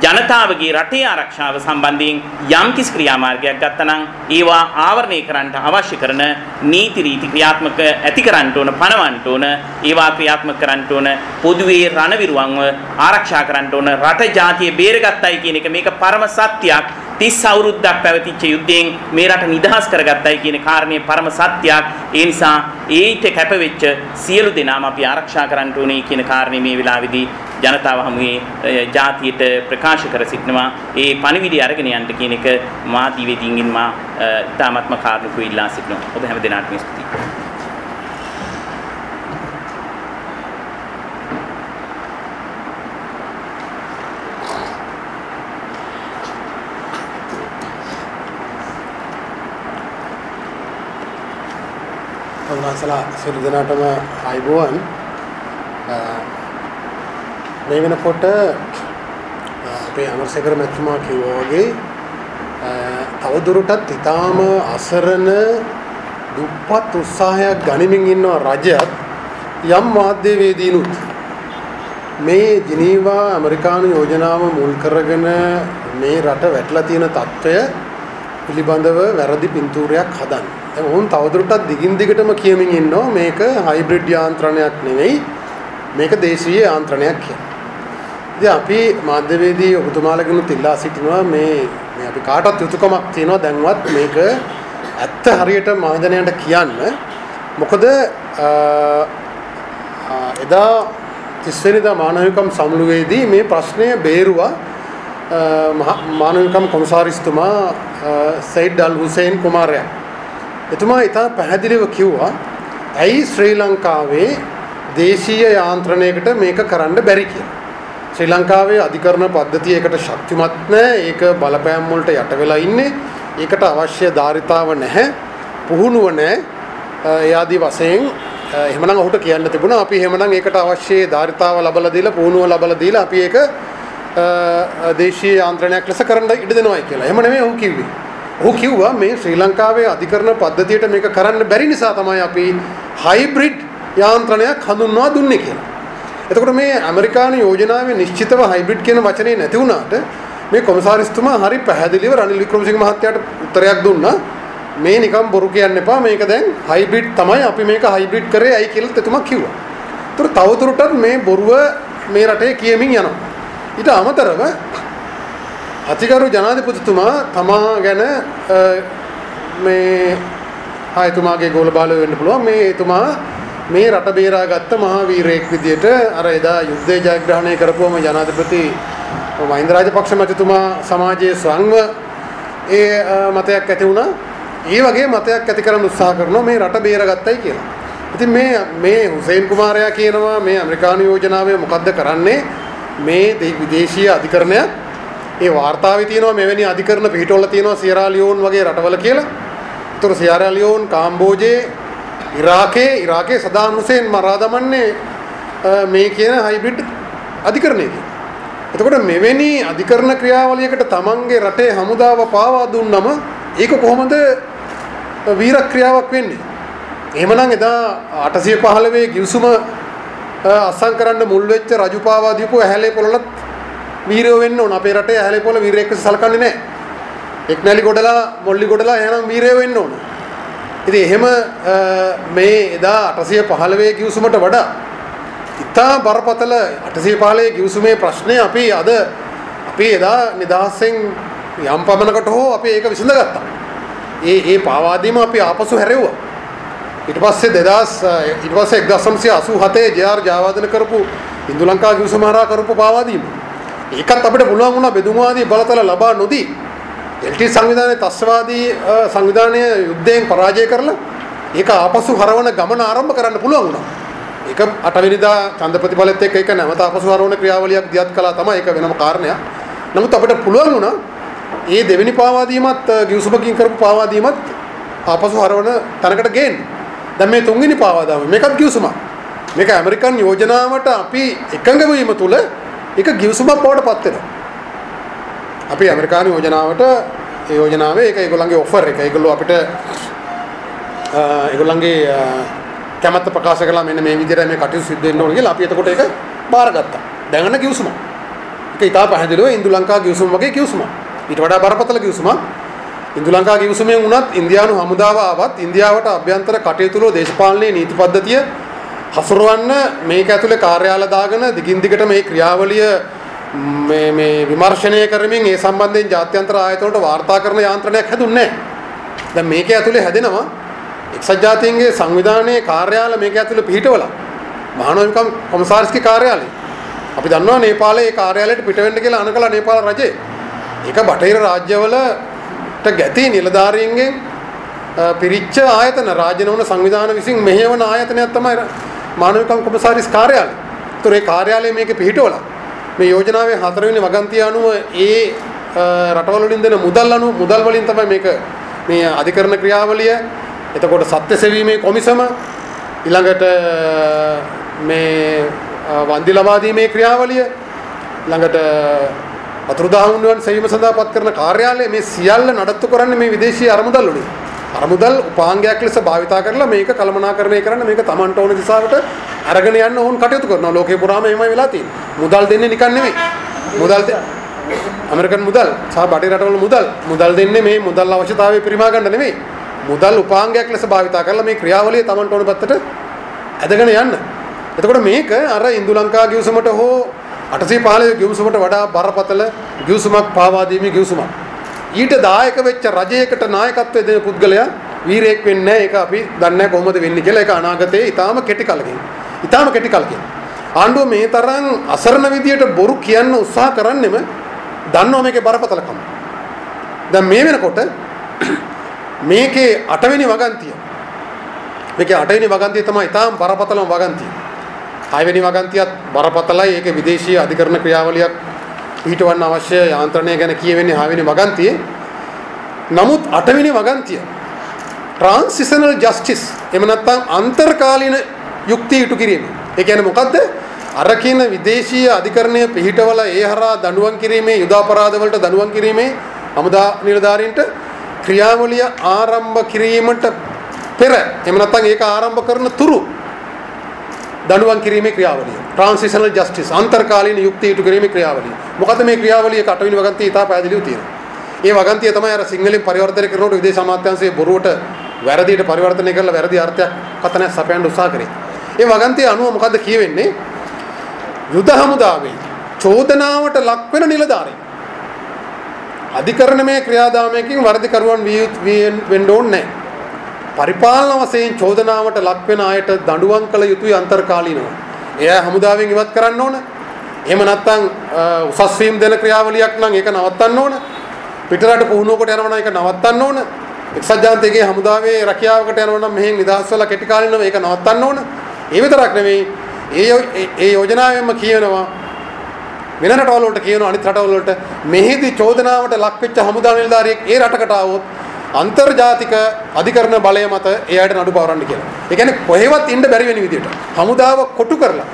ජනතාවගේ රටේ ආරක්ෂාව සම්බන්ධයෙන් යම් කිසි ක්‍රියාමාර්ගයක් ගත්තනම් ඒවා ආවරණය කරන්න අවශ්‍ය කරන නීති රීති ක්‍රියාත්මක ඇති කරන්න ඕන පනවන්න ඕන ඒවා ක්‍රියාත්මක කරන්න ඕන පොදුවේ රණවිරුවන්ව ආරක්ෂා කරන්න ඕන රට ජාතිය බේරගත්තයි කියන එක මේක පරම සත්‍යයක්. 30 අවුරුද්දක් පැවතිච්ච යුද්ධයෙන් මේ රට නිදහස් කරගත්තයි කියන කාරණේ පරම සත්‍යයක්. ඒ නිසා ඒිට කැපවෙච්ච සියලු දෙනාම අපි ආරක්ෂා කරන්න ඕනේ කියන කාරණේ මේ වෙලාවේදී ජනතාව හමුවේ ජාතියට ප්‍රකාශ කර සිටිනවා. ඒ පණිවිඩය අරගෙන යන්න කියන එක මා දිවෙදීන්ගෙන් මා තාමත්ම කාරණුකු ඉල්ලා සිටිනවා. ඔබ හැම දිනාටම ස්තුතියි. ඔබලාසලා සියලු දෙනාටම ආයුබෝවන් මේ වෙනකොට අපේ අමරසේකර මැතිතුමා කිව්වා වගේ තවදුරටත් ඊටාම අසරණ දුප්පත් උත්සාහයක් ගනිමින් ඉන්න රජයත් යම් මාධ්‍යවේදීනුත් මේ ජිනීවා ඇමරිකානු යෝජනාව මුල් කරගෙන මේ රට වැටලා තියෙන తত্ত্বය පිළිබඳව වැරදි පින්තූරයක් හදන්නේ. දැන් උන් තවදුරටත් දිගින් දිගටම කියමින් ඉන්නවා මේක හයිබ්‍රිඩ් යාන්ත්‍රණයක් නෙවෙයි මේක දේශීය යාන්ත්‍රණයක් කියලා. ඉතින් අපි මාධ්‍යවේදී ඔබතුමාලගෙනුත් ඉල්ලා සිටිනවා මේ මේ අපි කාටවත් යුතුයකමක් තියෙනවා දැන්වත් මේක ඇත්ත හරියට මහජනයාට කියන්න. මොකද එදා 30 වෙනිදා මානවිකම් සමුළුවේදී මේ ප්‍රශ්නය බේරුවා මානවිකම් කොමසාරිස්තුමා සයිඩ් අල් හුසේන් කුමාරයා එතුමා ඉතා පැහැදිලිව කිව්වා ඇයි ශ්‍රී ලංකාවේ දේශීය යාන්ත්‍රණයකට මේක කරන්න බැරි කියලා. ශ්‍රී ලංකාවේ අධිකරණ පද්ධතිය ඒකට ශක්තිමත් නැහැ. ඒක බලපෑම් වලට යට වෙලා ඉන්නේ. ඒකට අවශ්‍ය ධාරිතාව නැහැ. පුහුණුව නැහැ. ඒ ආදී වශයෙන් එහෙමනම් ඔහුට කියන්න තිබුණා අපි එහෙමනම් ඒකට අවශ්‍ය ධාරිතාව ලබලා දීලා පුහුණුව ලබලා දීලා අපි ඒක දේශීය යාන්ත්‍රණයක් ලෙස කරන්න ඉඩ දෙනවායි කියලා. එහෙම නෙමෙයි ඔහු කිව්වේ. ඔහු කිව්වා මේ ශ්‍රී ලංකාවේ අධිකරණ පද්ධතියට මේක කරන්න බැරි නිසා තමයි අපි හයිබ්‍රිඩ් යාන්ත්‍රණයක් හඳුන්වා දුන්නේ කියලා. එතකොට මේ ඇමරිකානු යෝජනාවේ නිශ්චිතව හයිබ්‍රිඩ් කියන වචනේ නැති වුණාට මේ කොමසාරිස්තුමා හරි පැහැදිලිව රනිල් වික්‍රමසිංහ මහත්තයාට උත්තරයක් දුන්නා. මේ නිකම් බොරු කියන්න එපා මේක දැන් හයිබ්‍රිඩ් තමයි අපි මේක හයිබ්‍රිඩ් කරේ ඇයි කියලා එතුමා කිව්වා. ඒතර තවදුරටත් මේ බොරුව මේ රටේ කියමින් යනවා. ඊට අමතරව අතිගරු ජනාධිපතිතුමා තමා ගැන මේ ආයතුමාගේ ගෝල බාලය වෙන්න පුළුවන් මේ එතුමා මේ රට බේරාගත්ත මහා වීරයෙක් විදියට අර එදා යුද්ධය ජයග්‍රහණය කරපුවම ජනාධිපති මහින්ද රාජපක්ෂ මැතිතුමා සමාජයේ ස්වංව ඒ මතයක් ඇති වුණා. ඒ වගේ මතයක් ඇති කරන්න උත්සාහ කරනවා මේ රට බේරගත්තයි කියලා. ඉතින් මේ මේ හුසේන් කුමාරයා කියනවා මේ ඇමරිකානු යෝජනාවේ මොකද්ද කරන්නේ? මේ විදේශීය අධිකරණයක් ඒ වාර්තාවේ තියෙනවා මෙවැනි අධිකරණ පිටවල තියෙනවා සියරා ලියෝන් වගේ රටවල කියලා. ඒතර සියරා ලියෝන් කාම්බෝජේ ඉරාකේ ඉරාකේ සදාම් හුසේන් මරා දමන්නේ මේ කියන හයිබ්‍රිඩ් අධිකරණයකින්. එතකොට මෙවැනි අධිකරණ ක්‍රියාවලියකට තමන්ගේ රටේ හමුදාව පාවා දුන්නම ඒක කොහොමද වීර ක්‍රියාවක් වෙන්නේ? එහෙමනම් එදා 815 ගිවිසුම අස්සම් කරන්න මුල් වෙච්ච රජු පාවා දීපු ඇහැලේ පොළලත් වීරයෝ වෙන්න ඕන. අපේ රටේ ඇහැලේ පොළ වීරයෙක් සලකන්නේ නැහැ. එක්නැලි ගොඩලා මොල්ලි ගොඩලා එහෙනම් වීරයෝ වෙන්න ඕන. ඉතින් එහෙම මේ එදා 815 ගිවිසුමට වඩා ඉතා බරපතල 815 ගිවිසුමේ ප්‍රශ්නේ අපි අද අපි එදා නිදහසෙන් යම් පමණකට හෝ අපි ඒක විසඳගත්තා. ඒ ඒ පාවා දීම අපි ආපසු හැරෙව්වා. ඊට පස්සේ 2000 ඊට පස්සේ 1987 ජේ.ආර් ජයවර්ධන කරපු ඉන්දු ලංකා ගිවිසුම හරහා කරපු පාවා දීම. ඒකත් අපිට පුළුවන් වුණා බෙදුමාදී බලතල ලබා නොදී එල්ටි සංවිධානයේ තස්වාදී සංවිධානය යුද්ධයෙන් පරාජය කරලා ඒක ආපසු හරවන ගමන ආරම්භ කරන්න පුළුවන් වුණා. ඒක අටවෙනිදා ඡන්ද ප්‍රතිඵලෙත් එක්ක ඒක නැවත ආපසු හරවන ක්‍රියාවලියක් දියත් කළා තමයි ඒක වෙනම කාරණයක්. නමුත් අපිට පුළුවන් වුණා ඒ දෙවෙනි පාවාදීමත් ගිවිසුමකින් කරපු පාවාදීමත් ආපසු හරවන තැනකට ගේන්න. දැන් මේ තුන්වෙනි පාවාදාම මේකත් ගිවිසුමක්. මේක ඇමරිකන් යෝජනාවට අපි එකඟ වීම තුල ඒක ගිවිසුමක් බවට පත් වෙනවා. අපි ඇමරිකානු යෝජනාවට ඒ යෝජනාවේ ඒක ඒගොල්ලන්ගේ ඔෆර් එක. ඒගොල්ලෝ අපිට ඒගොල්ලන්ගේ කැමැත්ත ප්‍රකාශ කළා මෙන්න මේ විදිහට මේ කටයුතු සිද්ධ වෙන්න ඕන කියලා අපි එතකොට ඒක බාරගත්තා. දැනගන්න කිව්සුම. ඒක ඉතා පැහැදිලිව ඉන්දු ලංකා කිව්සුම වගේ කිව්සුම. ඊට වඩා බරපතල කිව්සුම. ඉන්දු ලංකා කිව්සුමෙන් වුණත් ඉන්දියානු හමුදාව ආවත් ඉන්දියාවට අභ්‍යන්තර කටයුතු වල දේශපාලනීය නීති පද්ධතිය හසුරවන්න මේක ඇතුලේ කාර්යාල දාගෙන දිගින් දිගට මේ ක්‍රියාවලිය මේ මේ විමර්ශනය කරමින් ඒ සම්බන්ධයෙන් ජාත්‍යන්තර ආයතන වලට වාර්තා කරන යාන්ත්‍රණයක් හැදුන්නේ නැහැ. දැන් මේක ඇතුලේ හැදෙනවා එක්සත් ජාතීන්ගේ සංවිධානයේ කාර්යාල මේක ඇතුලේ පිහිටවලා මහානවිකම් කොමසාරිස්ගේ කාර්යාලය. අපි දන්නවා නේපාලයේ ඒ කාර්යාලයට පිට වෙන්න කියලා අනකලා නේපාල රජේ. ඒක බටහිර රාජ්‍යවලට ගැති නිලධාරීන්ගෙන් පිරිච්ච ආයතන රාජ්‍ය නොවන සංවිධාන විසින් මෙහෙවන ආයතනයක් තමයි මානවිකම් කොමසාරිස් කාර්යාලය. ඒතර ඒ කාර්යාලය මේකේ පිහිටවලා මේ යෝජනාවේ හතරවෙනි වගන්තිය අනුව ඒ රටවල වලින් දෙන මුදල් අනුව මුදල් වලින් තමයි මේක මේ අධිකරණ ක්‍රියාවලිය එතකොට සත්‍ය සෙවීමේ කොමිසම ඊළඟට මේ වන්දි ලබා දීමේ ක්‍රියාවලිය ළඟට වතුරුදාහුන්වන් සෙවීම සඳහා පත් කරන කාර්යාලය මේ සියල්ල නඩත්තු කරන්නේ මේ විදේශීය අරමුදල් වලින්. අරමුදල් උපාංගයක් ලෙස භාවිතා කරලා මේක කළමනාකරණය කරන්න මේක Tamanට ඕන දිශාවට අරගෙන යන්න ඕන් කටයුතු කරනවා. ලෝකේ පුරාම එහෙමයි වෙලා තියෙන්නේ. මුදල් දෙන්නේ නිකන් නෙමෙයි. මුදල් ඇමරිකන් මුදල් සහ බටහිර රටවල මුදල් මුදල් දෙන්නේ මේ මුදල් අවශ්‍යතාවය පිරිමා ගන්න නෙමෙයි. මුදල් උපාංගයක් ලෙස භාවිතා කරලා මේ ක්‍රියාවලිය Tamanට ඕන පැත්තට ඇදගෙන යන්න. එතකොට මේක අර ඉන්දු ලංකා ගිවිසුමට හෝ 815 ගිවිසුමට වඩා බරපතල ගිවිසුමක් පාවා දීමේ ගිවිසුමක්. ඊට දායක වෙච්ච රජයකට නායකත්වය දෙන පුද්ගලයා වීරයෙක් වෙන්නේ නැහැ. ඒක අපි දන්නේ නැහැ කොහොමද වෙන්නේ කියලා. ඒක අනාගතයේ ඊටාම කෙටි කලකින්. ඊටාම කෙටි කලකින්. ආණ්ඩුව මේ තරම් අසරණ විදියට බොරු කියන්න උත්සාහ කරන්නෙම දන්නවා මේකේ බරපතලකම. දැන් මේ වෙනකොට මේකේ අටවෙනි වගන්තිය මේකේ අටවෙනි වගන්තිය තමයි ඊටාම් බරපතලම වගන්තිය. හයවෙනි වගන්තියත් බරපතලයි ඒකේ විදේශීය අධිකරණ ක්‍රියාවලියක් පිටවන්න අවශ්‍ය යාන්ත්‍රණය ගැන කියවෙන්නේ හයවෙනි වගන්තියේ. නමුත් අටවෙනි වගන්තිය ට්‍රාන්සිෂනල් ජස්ටිස් එහෙම නැත්නම් අන්තර්කාලීන යුක්තිය ඉටු කිරීම. ඒ කියන්නේ මොකද්ද? අර කියන විදේශීය අධිකරණය පිළිහිටවල ඒ හරහා දඬුවම් කිරීමේ යුද අපරාධ වලට දඬුවම් කිරීමේ හමුදා නිලධාරීන්ට ක්‍රියාවලිය ආරම්භ කිරීමට පෙර එහෙම නැත්නම් ඒක ආරම්භ කරන තුරු දඬුවම් කිරීමේ ක්‍රියාවලිය ට්‍රාන්සිෂනල් ජස්ටිස් අන්තර්කාලීන යුක්තිය ඉටු කිරීමේ ක්‍රියාවලිය මොකද මේ ක්‍රියාවලිය කටවිනි වගන්තිය ඉතා පැහැදිලිව තියෙනවා ඒ වගන්තිය තමයි අර සිංහලෙන් පරිවර්තනය කරනකොට විදේශ අමාත්‍යාංශයේ බොරුවට වැරදියට පරිවර්තනය කරලා වැරදි අර්ථයක් කතනක් සපයන්න උත්සාහ කරේ. ඒ වගන්තිය අනුව මොකද්ද කියවෙන්නේ? යුද හමුදාවේ චෝදනාවට ලක් වෙන නිලධාරීන් අධිකරණමය ක්‍රියාදාමයකින් වරදිකරුවන් වෙන්න ඕනේ නැහැ. පරිපාලන වශයෙන් චෝදනාවට ලක් වෙන අයට දඬුවම් කළ යුතුයි අන්තර්කාලීනව. එයා හමුදාවෙන් ඉවත් කරන්න ඕන. එහෙම නැත්නම් උසස් වීම් දෙන ක්‍රියාවලියක් නම් ඒක නවත්තන්න ඕන. පිටරට පුහුණුවකට යනවා නම් ඒක නවත්තන්න ඕන. එක්සත් ජාතීන්ගේ හමුදාවේ රැකියාවකට යනවා නම් මෙහෙන් නිදහස් වෙලා කෙටි කාලිනව ඒක නවත්තන්න ඕන. ඒ විතරක් නෙවෙයි ඒ ඒ යෝජනාවෙන්ම කියනවා වෙන රටවල් වලට කියනවා අනිත් රටවල් වලට මෙහිදී චෝදනාවට ලක් වෙච්ච හමුදා නිලධාරියෙක් ඒ රටකට ආවොත් අන්තර්ජාතික අධිකරණ බලය මත එයාට නඩු පවරන්න කියලා. ඒ කියන්නේ කොහෙවත් ඉන්න බැරි වෙන විදිහට. හමුදාව කොටු කරලා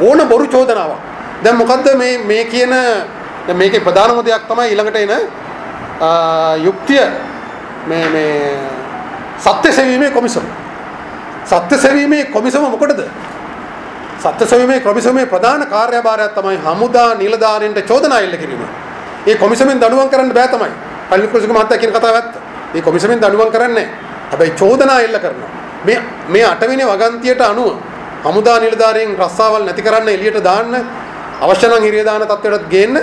ඕන බොරු චෝදනාවක්. දැන් මොකද්ද මේ මේ කියන දැන් මේකේ ප්‍රධානම දෙයක් තමයි ඊළඟට එන යුක්තිය මේ මේ සත්‍ය සෙවීමේ කොමිසම. සත්‍ය සෙවීමේ කොමිසම මොකටද? සත්‍ය සෙවීමේ කොමිසමේ ප්‍රධාන කාර්යභාරයක් තමයි හමුදා නිලධාරීන්ට චෝදනා එල්ල කිරීම. ඒ කොමිසමෙන් දඬුවම් කරන්න බෑ තමයි. පල්ලිකුසික මහත්තයා කියන කතාව ඇත්ත. මේ කොමිසමෙන් දඬුවම් කරන්නේ හැබැයි චෝදනා එල්ල කරනවා. මේ මේ අටවෙනි වගන්තියට අනුව හමුදා නිලධාරීන් රස්සාවල් නැති කරන්න එළියට දාන්න අවශ්‍ය නම් හිරිය දාන තත්ත්වයටත් ගේන්න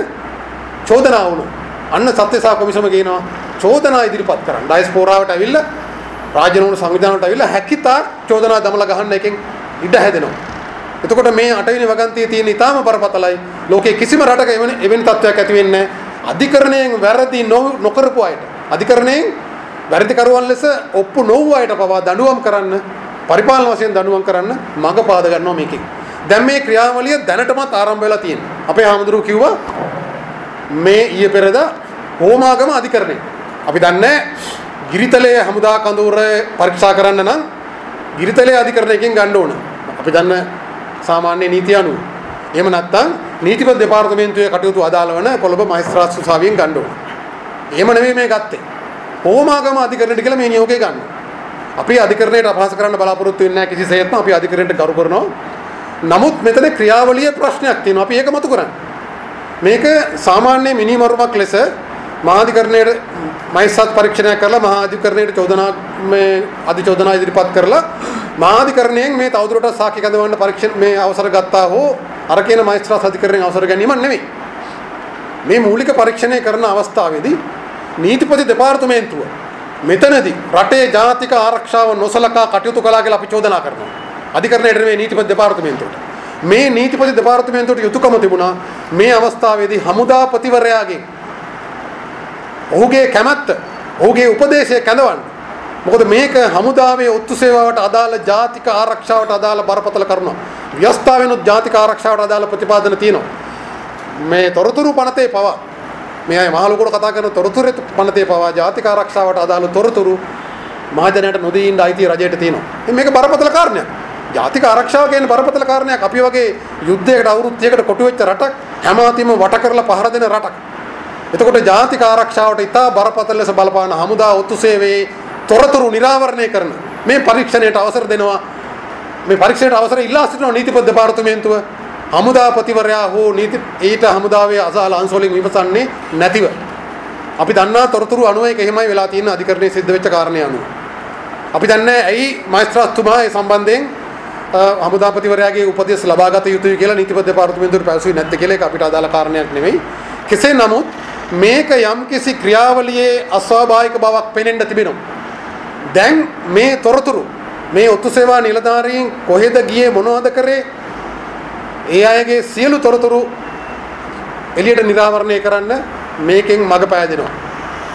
චෝදනා වුණා. අන්න සත්‍යසා කොමිසම කියනවා චෝදනා ඉදිරිපත් කරන්න. ඩයස්පෝරාවට ඇවිල්ලා රාජ්‍යනෝන සංවිධානවලට ඇවිල්ලා හැකිතා චෝදනා දමලා ගහන්න එකෙන් ඉඩ හැදෙනවා. එතකොට මේ අටවෙනි වගන්තියේ තියෙන ඊටාම බරපතලයි. ලෝකේ කිසිම රටක එවැනි එවැනි තත්ත්වයක් ඇති වෙන්නේ නැහැ. අධිකරණයෙන් වැරදි නොකරපු අයට අධිකරණයෙන් වැරදි කරුවන් ලෙස ඔප්පු නොවූ අයට පවා දඬුවම් කරන්න පරිපාලන වශයෙන් දඬුවම් කරන්න මඟ පාද ගන්නවා මේකෙන්. දැන් මේ ක්‍රියාවලිය දැනටමත් ආරම්භ වෙලා තියෙනවා. අපේ ආමඳුරු කිව්වා මේ ඊයේ පෙරදා හෝමාගම අධිකරණය. අපි දන්නේ ගිරිතලයේ හමුදා කඳවුර පරීක්ෂා කරන්න නම් ගිරිතලයේ අධිකරණයකින් ගන්න ඕන. අපි දන්න සාමාන්‍ය නීති අනුව. එහෙම නැත්නම් නීතිපති දෙපාර්තමේන්තුවේ කටයුතු අදාළ වන කොළඹ මහේස්ත්‍රාත් සුසාවියෙන් ගන්න ඕන. එහෙම නෙමෙයි මේ ගත්තේ. හෝමාගම අධිකරණයට කියලා මේ නියෝගය ගන්න. අපි අධිකරණයට අපහාස කරන්න බලාපොරොත්තු වෙන්නේ නැහැ කිසිසේත්ම අපි අධිකරණයට ගරු කරනවා. නමුත් මෙතන ක්‍රියාවලියේ ප්‍රශ්නයක් තියෙනවා. අපි ඒක මතු කරන්නේ. මේක සාමාන්‍ය මිනිමරුමක් ලෙස මහාධිකරණයේ මහේසත් පරීක්ෂණය කරලා මහාධිකරණයට චෝදනා මේ අධිචෝදනා ඉදිරිපත් කරලා මහාධිකරණයෙන් මේ තවදුරටත් සාක්ෂි කැඳවන්න පරීක්ෂණ මේ අවසර ගත්තා හෝ අර කියන මහේස්ත්‍රාත් අධිකරණයෙන් අවසර ගැනීමක් නෙමෙයි. මේ මූලික පරීක්ෂණය කරන අවස්ථාවේදී නීතිපති දෙපාර්තමේන්තුව මෙතනදී රටේ ජාතික ආරක්ෂාව නොසලකා කටයුතු කළා කියලා අපි චෝදනා කරනවා. අධිකරණයට නෙමෙයි නීතිපති දෙපාර්තමේන්තුවට. මේ නීතිපති දෙපාර්තමේන්තුවට යුතුයකම තිබුණා මේ අවස්ථාවේදී හමුදාපතිවරයාගෙන් ඔහුගේ කැමැත්ත ඔහුගේ උපදේශය කැඳවන්න. මොකද මේක හමුදාවේ ඔත්තු සේවාවට අදාළ ජාතික ආරක්ෂාවට අදාළ බරපතල කරුණක්. ව්‍යවස්ථාවෙනුත් ජාතික ආරක්ෂාවට අදාළ ප්‍රතිපාදන තියෙනවා. මේ තොරතුරු පනතේ පවා මේ අය මහලුකුට කතා කරන තොරතුරු පනතේ පවා ජාතික ආරක්ෂාවට අදාළ තොරතුරු මහජනයට නොදී ඉන්න අයිතිය රජයට තියෙනවා. මේක බරපතල කාරණයක්. ජාතික ආරක්ෂාව කියන්නේ බරපතල කාරණයක්. අපි වගේ යුද්ධයකට අවුරුදු 30කට කොටු වෙච්ච රටක් හැම අතින්ම වට කරලා පහර දෙන රටක්. එතකොට ජාතික ආරක්ෂාවට ඉතා බරපතල ලෙස බලපාන හමුදා ඔත්තු සේවයේ තොරතුරු නිරාවරණය කරන මේ පරීක්ෂණයට අවසර දෙනවා මේ පරීක්ෂණයට අවසර ඉල්ලා සිටින නීතිපති දෙපාර්තමේන්තුව හමුදාපතිවරයා හෝ නීති ඊට හමුදාවේ අසාල අංශ වලින් විමසන්නේ නැතිව අපි දන්නා තොරතුරු අනුව ඒක එහෙමයි වෙලා තියෙන අධිකරණයේ සිද්ධ වෙච්ච කාරණේ අනුව අපි දන්නේ ඇයි මහේස්ත්‍රාත්තුමා ඒ සම්බන්ධයෙන් හමුදාපතිවරයාගේ උපදෙස් ලබාගත යුතුයි කියලා නීතිපති දෙපාර්තමේන්තුවට පැවසුවේ නැද්ද කියලා ඒක අපිට අදාළ කාරණයක් නෙවෙයි කෙසේ නමුත් මේක යම්කිසි ක්‍රියාවලියේ අස්වාභාවික බවක් පෙනෙන්න තිබෙනවා. දැන් මේ තොරතුරු මේ ඔත්තු සේවා නිලධාරීන් කොහෙද ගියේ මොනවද කරේ? ඒ අයගේ සියලු තොරතුරු එළියට නිරාවරණය කරන්න මේකෙන් මඟ පෑදෙනවා.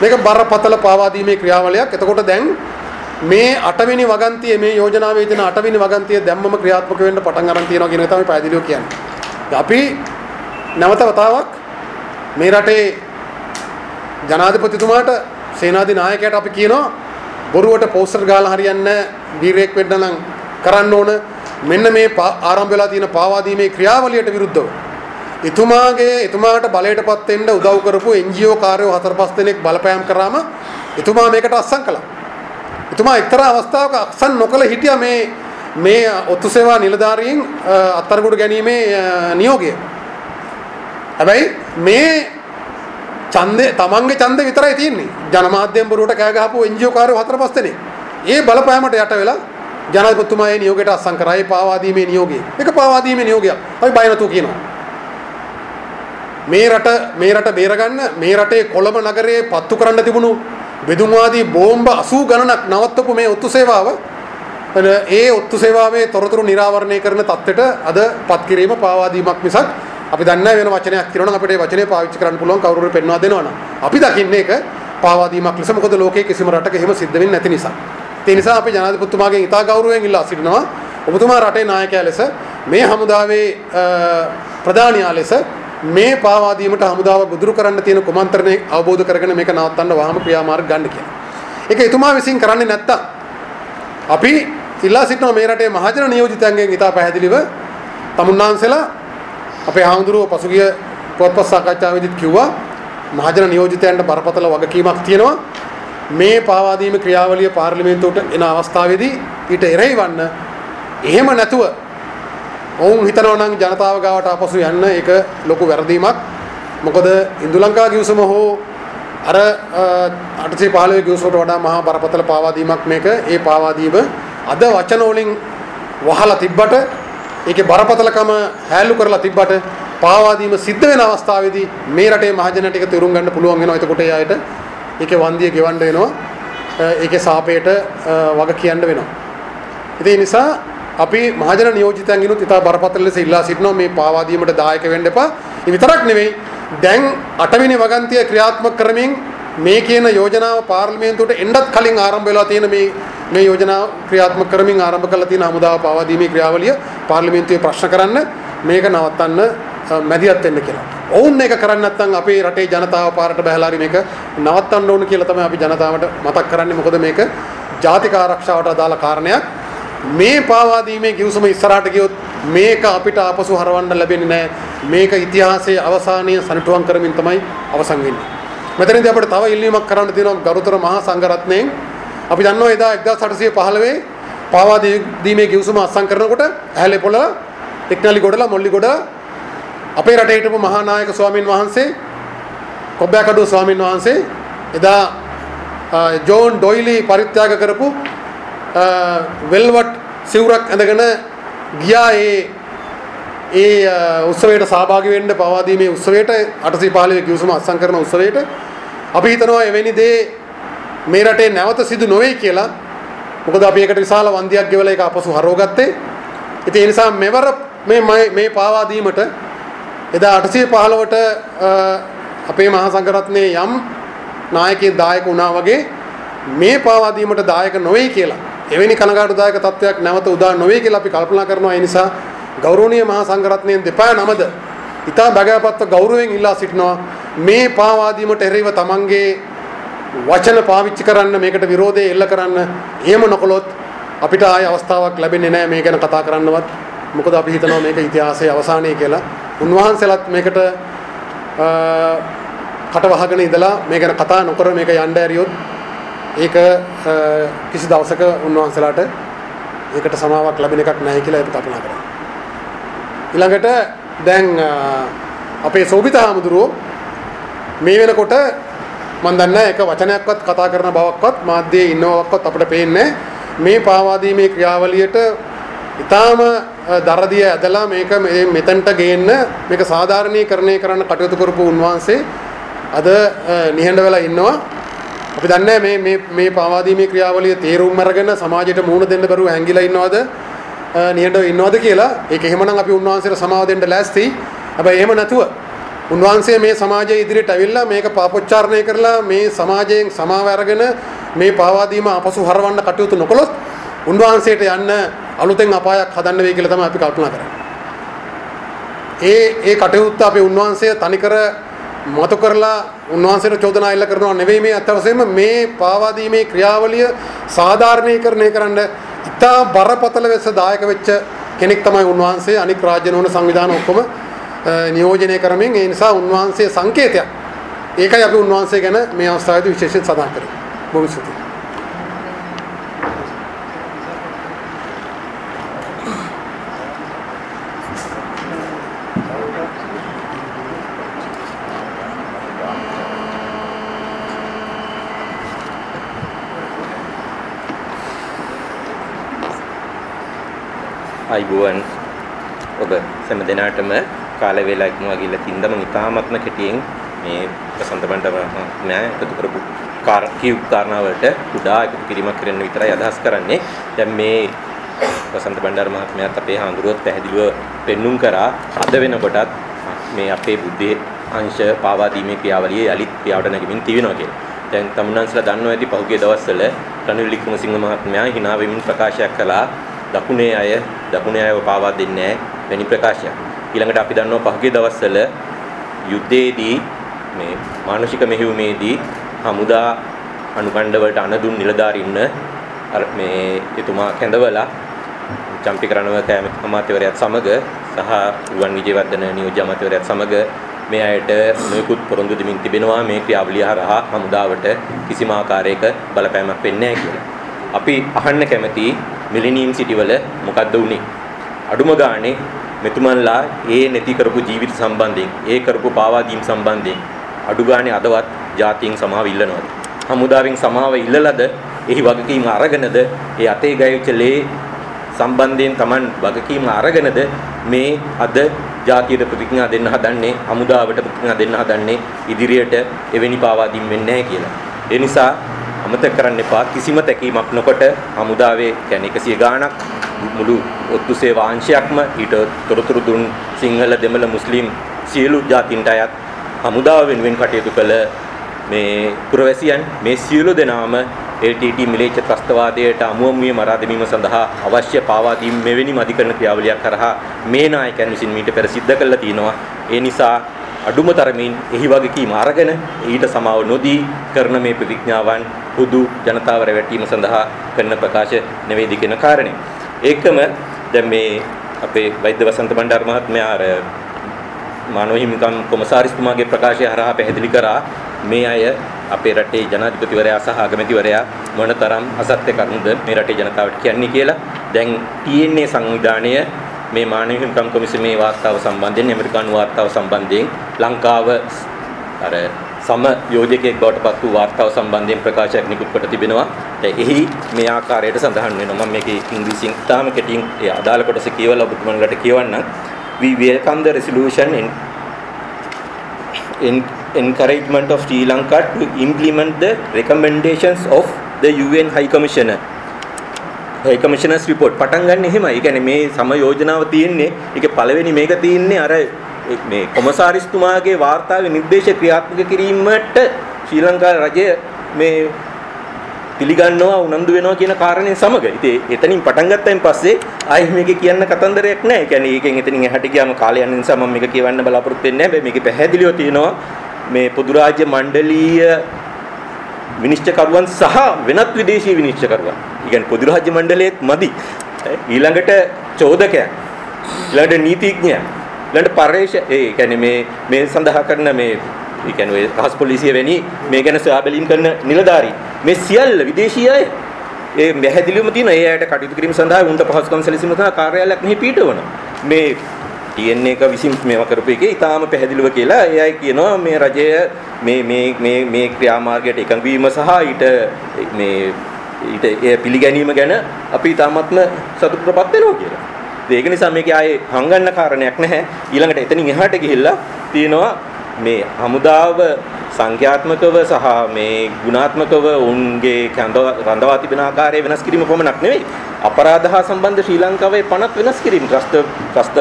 මේක බරපතල පාවා දීමේ ක්‍රියාවලියක්. එතකොට දැන් මේ අටවෙනි වගන්තිය මේ යෝජනාවේ තියෙන අටවෙනි වගන්තිය දැම්මම ක්‍රියාත්මක වෙන්න පටන් ගන්න තියෙනවා කියන එක තමයි පැහැදිලිව කියන්නේ. අපි නැවත වතාවක් මේ රටේ ජනාධිපතිතුමාට සේනාධි නායකයාට අපි කියනවා බොරුවට පෝස්ටර් ගහලා හරියන්නේ වීරයෙක් වෙන්න නම් කරන්න ඕන මෙන්න මේ ආරම්භ වෙලා තියෙන පාවාදීමේ ක්‍රියාවලියට විරුද්ධව එතුමාගේ එතුමාට බලයටපත් වෙන්න උදව් කරපු NGO කාර්යෝ හතර පහ දෙනෙක් බලපෑම් කරාම එතුමා මේකට අස්සම් කළා. එතුමා එක්තරා අවස්ථාවක අස්සම් නොකළ හිටියා මේ මේ ඔත්තු සේවා නිලධාරීන් අත්අඩංගුවට ගැනීමේ නියෝගය. හැබැයි මේ ඡන්දේ තමන්ගේ ඡන්දේ විතරයි තියෙන්නේ. ජනමාධ්‍යම් බරුවට කෑ ගහපු NGO කාර්යෝ හතර පහ දෙනෙක්. ඒ බලපෑමට යට වෙලා ජනාධිපතිතුමා ඒ නියෝගයට අස්සම් කරා. ඒ පාවාදීමේ නියෝගය. ඒක පාවාදීමේ නියෝගයක්. අපි බය නැතුව කියනවා. මේ රට මේ රට බේරගන්න මේ රටේ කොළඹ නගරයේ පත්තු කරන්න තිබුණු බෙදුම්වාදී බෝම්බ 80 ගණනක් නවත්තපු මේ ඔත්තු සේවාව ඒ ඔත්තු සේවාවේ තොරතුරු නිරාවරණය කරන தත්ත්වයට අද පත් කිරීම පාවාදීමක් මිසක් අපි දන්නේ වෙන වචනයක් කියනවනම් අපිට ඒ වචනේ පාවිච්චි කරන්න පුළුවන් කවුරු හරි පෙන්වා දෙනවනම් අපි දකින්නේ ඒක පාවාදීමක් ලෙස මොකද ලෝකයේ කිසිම රටක එහෙම සිද්ධ වෙන්නේ නැති නිසා ඒ නිසා අපි ජනාධිපතිතුමාගෙන් ඉතා ගෞරවයෙන් ඉල්ලා සිටිනවා. ඔබතුමා රටේ නායකයා ලෙස මේ හමුදාවේ ප්‍රධානියා ලෙස මේ පාවාදීමට හමුදාව ගොදුරු කරන්න තියෙන කුමන්ත්‍රණය අවබෝධ කරගෙන මේක නවත්තන්න වහම ක්‍රියාමාර්ග ගන්න කියලා. ඒක එතුමා විසින් කරන්නේ නැත්තම් අපි ඉල්ලා සිටිනවා මේ රටේ මහජන නියෝජිතයන්ගෙන් ඉතා පැහැදිලිව. තමුන්නාන්සලා අපේ හාමුදුරුවෝ පසුගිය පොත්පත් සාකච්ඡාවේදීත් කිව්වා මහජන නියෝජිතයන්ට බරපතල වගකීමක් තියෙනවා. මේ පාවාදීම ක්‍රියාවලිය පාර්ලිමේන්තුවට එන අවස්ථාවේදී ඊට එරෙහිවන්න එහෙම නැතුව ඔවුන් හිතනවා නම් ජනතාව ගාවට ආපසු යන්න ඒක ලොකු වැරදීමක්. මොකද ඉන්දු ලංකා ගිවිසුම හෝ අර 815 ගිවිසුමට වඩා මහා බරපතල පාවාදීමක් මේක. ඒ පාවාදීම අද වචන වලින් වහලා තිබ්බට ඒකේ බරපතලකම හැලු කරලා තිබ්බට පාවාදීම සිද්ධ වෙන අවස්ථාවේදී මේ රටේ මහජන ටික තේරුම් ගන්න පුළුවන් වෙනවා. එතකොට ඒ අයට ඒකේ වන්දිය ගෙවන්න වෙනවා. ඒකේ සාපේට වග කියන්න වෙනවා. ඒ නිසා අපි මහජන නියෝජිතයන්ගෙනුත් ඉතා බරපතල ලෙස ඉල්ලා සිටිනවා මේ පාවාදීමට දායක වෙන්න එපා. ඒ විතරක් නෙවෙයි දැන් අටවෙනි වගන්තිය ක්‍රියාත්මක කරමින් මේ කියන යෝජනාව පාර්ලිමේන්තුවට එන්නත් කලින් ආරම්භ වෙලා තියෙන මේ මේ යෝජනාව ක්‍රියාත්මක කරමින් ආරම්භ කරලා තියෙන හමුදාව පාවාදීමේ ක්‍රියාවලිය පාර්ලිමේන්තුවේ ප්‍රශ්න කරන්න මේක නවත්තන්න මැදිහත් වෙන්න කියලා. ඔවුන් මේක කරන්නේ නැත්නම් අපේ රටේ ජනතාව පාරට බහැලා හරි මේක නවත්තන්න ඕන කියලා තමයි අපි ජනතාවට මතක් කරන්නේ. මොකද මේක ජාතික ආරක්ෂාවට අදාළ කාරණයක්. මේ පාවාදීමේ කිව්සම ඉස්සරහට ගියොත් මේක අපිට ආපසු හරවන්න ලැබෙන්නේ නැහැ. මේක ඉතිහාසයේ අවසානීය සනටුවම් කරමින් තමයි අවසන් වෙන්නේ. මෙතනදී අපිට තව ඉල්ලීමක් කරන්න තියෙනවා ගරුතර මහා සංඝරත්නයෙන්. අපි දන්නවා එදා 1815 පාවාදීමේ කිව්සම අත්සන් කරනකොට ඇහැලේ පොළ එක්නලි ගොඩලා මොල්ලි ගොඩලා අපේ රටේ හිටපු මහා නායක ස්වාමින් වහන්සේ කොබ්බෑකඩුව ස්වාමින් වහන්සේ එදා ජෝන් ඩොයිලි පරිත්‍යාග කරපු වෙල්වට් සිවුරක් ඇඳගෙන ගියා ඒ ඒ උත්සවයට සහභාගී වෙන්න පවාදීමේ උත්සවයට 815 කිව්සම අත්සන් කරන උත්සවයට අපි හිතනවා එවැනි දේ මේ රටේ නැවත සිදු නොවේ කියලා. මොකද අපි ඒකට විශාල වන්දියක් ගෙවලා ඒක අපසු හරවගත්තේ. ඉතින් ඒ නිසා මෙවර මේ මේ පාවාදීමට එදා 815ට අපේ මහා සංඝරත්නයේ යම් නායකයෙක් දායක වුණා වගේ මේ පාවාදීමට දායක නොවේ කියලා. එවැනි කනගාටුදායක තත්වයක් නැවත උදා නොවේ කියලා අපි කල්පනා කරනවා. ඒ නිසා ගෞරවනීය මහා සංඝරත්නයෙන් දෙපා නමද ඊටා බගෑපත්ව ගෞරවයෙන් ඉල්ලා සිටිනවා. මේ පාවාදීමට එරෙහිව තමන්ගේ වචන පාවිච්චි කරන්න මේකට විරෝධය එල්ල කරන්න එහෙම නොකළොත් අපිට ආය අවස්ථාවක් ලැබෙන්නේ නැහැ. මේ ගැන කතා කරන්නවත්. මොකද අපි හිතනවා මේක ඉතිහාසයේ අවසානයේ කියලා. උන්වහන්සේලාත් මේකට කට වහගෙන ඉඳලා මේ ගැන කතා නොකර මේක යන්න ඇරියොත් ඒක කිසි දවසක උන්වහන්සේලාට ඒකට සමාවක් ලැබෙන එකක් නැහැ කියලා අපි කල්පනා කරා. ඊළඟට දැන් අපේ සෝබිත හාමුදුරුවෝ මේ වෙනකොට මම දන්නේ එක වචනයක්වත් කතා කරන බවක්වත් මාධ්‍යයේ ඉන්නවක්වත් අපිට පේන්නේ මේ පාවාදීමේ ක්‍රියාවලියට ඊටාම දරදිය ඇදලා මේක මෙතනට ගේන්න මේක සාධාරණීකරණය කරන්න කටයුතු කරපු උන්වහන්සේ අද නිහඬ වෙලා ඉන්නවා. අපි දන්නේ මේ මේ මේ පාවාදීමේ ක්‍රියාවලිය තේරුම් අරගෙන සමාජයට මුහුණ දෙන්න බැරුව හැංගිලා ඉන්නවද? නිහඬව ඉන්නවද කියලා. ඒක එහෙමනම් අපි උන්වහන්සේට සමාව දෙන්න ලෑස්ති. හැබැයි එහෙම නැතුව උන්වහන්සේ මේ සමාජයේ ඉදිරියට ඇවිල්ලා මේක පාපොච්චාරණය කරලා මේ සමාජයෙන් සමාව අරගෙන මේ පාවා දීම අපසු හරවන්න කටයුතු නොකළොත් උන්වහන්සේට යන්න අලුතෙන් අපායක් හදන්න වෙයි කියලා තමයි අපි කල්පනා කරන්නේ. ඒ ඒ කටයුත්ත අපේ උන්වහන්සේ තනිකර මතු කරලා උන්වහන්සේට චෝදනා එල්ල කරනවා නෙවෙයි මේ අත් වශයෙන්ම මේ පාවා දීමේ ක්‍රියාවලිය සාධාරණීකරණය කරන්න ඉතා බරපතල වෙස දායක වෙච්ච කෙනෙක් තමයි උන්වහන්සේ. අනික් රාජ්‍ය නොවන සංවිධාන ඔක්කොම නියෝජනය කරමින් ඒ නිසා උන්වහන්සේ සංකේතයක්. ඒකයි අපි උන්වහන්සේ ගැන මේ අවස්ථාවේදී විශේෂයෙන් සඳහන් කරේ බොහොම ස්තුතියි අයිබුවන් ඔබ සෑම දිනාටම කාල වේලා ඉක්මවා ගිහිල්ලා තින්ද මම ඉතාමත්ම කෙටියෙන් මේ වසන්ත බණ්ඩාර මහත්මයා එකතු කරපු කාර් කියු කාරණාවලට කුඩා එකතු කිරීමක් කරන්න විතරයි අදහස් කරන්නේ. දැන් මේ වසන්ත බණ්ඩාර මහත්මයාත් අපේ හාමුදුරුවෝත් පැහැදිලිව පෙන්눔 කරා අද වෙනකොටත් මේ අපේ බුද්ධේ අංශ පාවා දීමේ ක්‍රියාවලියේ යලිත් ක්‍රියාවට නැගෙමින් තිබෙනවා කියලා. දැන් තමුන්වන්සලා දන්නවා ඇති පහුගිය දවස්වල රනිල් වික්‍රමසිංහ මහත්මයා hina වෙමින් ප්‍රකාශයක් කළා දකුණේ අය දකුණේ අයව පාවා දෙන්නේ නැහැ වෙනි ප්‍රකාශයක්. ඊළඟට අපි දන්නවා පහුගිය දවස්වල යුද්ධයේදී මේ මානසික මෙහෙයුමේදී හමුදා අනුකණ්ඩ වලට අනදුන් නිලධාරින්න අර මේ එතුමා කැඳවලා චම්පික රණවක අමාත්‍යවරයාත් සමග සහ රුවන් විජේවර්ධන නියෝජ්‍ය අමාත්‍යවරයාත් සමග මේ අයට නොයෙකුත් පොරොන්දු දෙමින් තිබෙනවා මේ ක්‍රියාවලිය හරහා හමුදාවට කිසිම ආකාරයක බලපෑමක් වෙන්නේ නැහැ කියලා. අපි අහන්න කැමති මිලිනියම් සිටිවල මොකද්ද උනේ? අඩුම ගානේ මෙතුමන්ලා ඒ නැති කරපු ජීවිත සම්බන්ධයෙන්, ඒ කරපු පාවා දීම් සම්බන්ධයෙන් අඩු ගානේ අදවත් ජාතියෙන් සමාව ඉල්ලනවාද? හමුදාවෙන් සමාව ඉල්ලලාද? එහි වගකීම අරගෙනද ඒ අතේ ගෑවිච්ච ලේ සම්බන්ධයෙන් Taman වගකීම අරගෙනද මේ අද ජාතියට ප්‍රතිඥා දෙන්න හදන්නේ හමුදාවට ප්‍රතිඥා දෙන්න හදන්නේ ඉදිරියට එවැනි පාවා දීම් වෙන්නේ නැහැ කියලා. ඒ නිසා අමතක කරන්න එපා. කිසිම තැකීමක් නොකොට හමුදාවේ කියන්නේ 100 ගාණක් මුළු ඔත්තු සේවා අංශයක්ම ඊට තොරතුරු දුන් සිංහල දෙමළ මුස්ලිම් සියලු ජාතින්ට අයත් හමුදාව වෙනුවෙන් කටයුතු කළ මේ පුරවැසියන් මේ සියලු දෙනාම LTT මිලේච්ඡ ත්‍රස්තවාදයට අමුමුවේ මරා දැමීම සඳහා අවශ්‍ය පාවා දීම මෙවැනි මදිකරණ ක්‍රියාවලියක් කරහා මේ නායකයන් විසින් මීට පෙර සිද්ධ කළා තිනවා ඒ නිසා අඩුම තරමින් එහි වගකීම අරගෙන ඊට සමාව නොදී කරන මේ ප්‍රතිඥාවන් හුදු ජනතාව රැවටීම සඳහා කරන ප්‍රකාශ නෙවෙයිද කියන කාරණේ. ඒකම දැන් මේ අපේ වෛද්‍ය වසන්ත බණ්ඩාර මහත්මයා අර මානව හිමිකම් කොමසාරිස්තුමාගේ ප්‍රකාශය හරහා පැහැදිලි කරා මේ අය අපේ රටේ ජනාධිපතිවරයා සහ අගමැතිවරයා මොනතරම් අසත්‍ය කරුණුද මේ රටේ ජනතාවට කියන්නේ කියලා දැන් TNA සංවිධානය මේ මානව හිමිකම් කොමිසමේ වාර්තාව සම්බන්ධයෙන් ඇමරිකානු වාර්තාව සම්බන්ධයෙන් ලංකාව අර සම යෝජකයෙක් බවට පත් වූ වාර්තාව සම්බන්ධයෙන් ප්‍රකාශයක් නිකුත් කොට තිබෙනවා. එහි මේ ආකාරයට සඳහන් වෙනවා. මම මේකේ ඉංග්‍රීසියෙන් තාම කෙටියෙන් ඒ අදාළ කොටස කියවලා ඔබතුමන්ලට කියවන්නම්. We welcome the resolution in, in encouragement of Sri Lanka to implement the recommendations of the UN High Commissioner high commissioners report පටන් ගන්න එහෙමයි. ඒ කියන්නේ මේ සම යෝජනාව තියෙන්නේ ඒකේ පළවෙනි මේක තියෙන්නේ අර මේ කොමසාරිස්තුමාගේ වාර්තාවේ නිර්දේශ ක්‍රියාත්මක කිරීමට ශ්‍රී ලංකා රජය මේ පිළිගන්නවා උනන්දු වෙනවා කියන කාරණේ සමග. ඉතින් එතනින් පටන් ගත්තයින් පස්සේ ආයි මේකේ කියන්න කතන්දරයක් නැහැ. ඒ කියන්නේ ඒකෙන් එතනින් එහාට ගියාම කාලය යන නිසා මම මේක කියවන්න බලාපොරොත්තු වෙන්නේ නැහැ. මේකේ පැහැදිලිව තියෙනවා මේ පොදු රාජ්‍ය මණ්ඩලීය විනිශ්චයකරුවන් සහ වෙනත් විදේශීය විනිශ්චයකරුවන්. කියන්නේ පොදු රාජ්‍ය මණ්ඩලයේත් මදි. ඊළඟට චෝදකයන්. ඊළඟට නීතිඥයන්. ඊළඟට පරේෂ ඒ කියන්නේ මේ මේ සඳහා කරන මේ ඒ කියන්නේ ඔය රහස් පොලිසිය වැනි මේ ගැන සොයා බැලීම් කරන නිලධාරී මේ සියල්ල විදේශීය අය ඒ පැහැදිලිවම තියෙන ඒ අයට කටයුතු කිරීම සඳහා උන්ට පහසුකම් සැලසීම සඳහා කාර්යාලයක් මෙහි පිටවනවා මේ TN එක විසින් මේවා කරපු එකේ ඊටාම පැහැදිලිව කියලා ඒ අය කියනවා මේ රජය මේ මේ මේ මේ ක්‍රියාමාර්ගයට එකඟ වීම සහ ඊට මේ ඊට ඒ පිළිගැනීම ගැන අපි ඊටාමත්ම සතුටුපත් වෙනවා කියලා. ඒක නිසා මේකේ ආයේ හංගන්න කාරණයක් නැහැ. ඊළඟට එතනින් එහාට ගිහිල්ලා තියෙනවා මේ හමුදාව සංඛ්‍යාත්මකව සහ මේ ගුණාත්මකව උන්ගේ රඳවා තිබෙන ආකාරය වෙනස් කිරීම පමණක් නෙවෙයි අපරාධ හා සම්බන්ධ ශ්‍රී ලංකාවේ පනත් වෙනස් කිරීම ත්‍රස්ත ත්‍රස්ත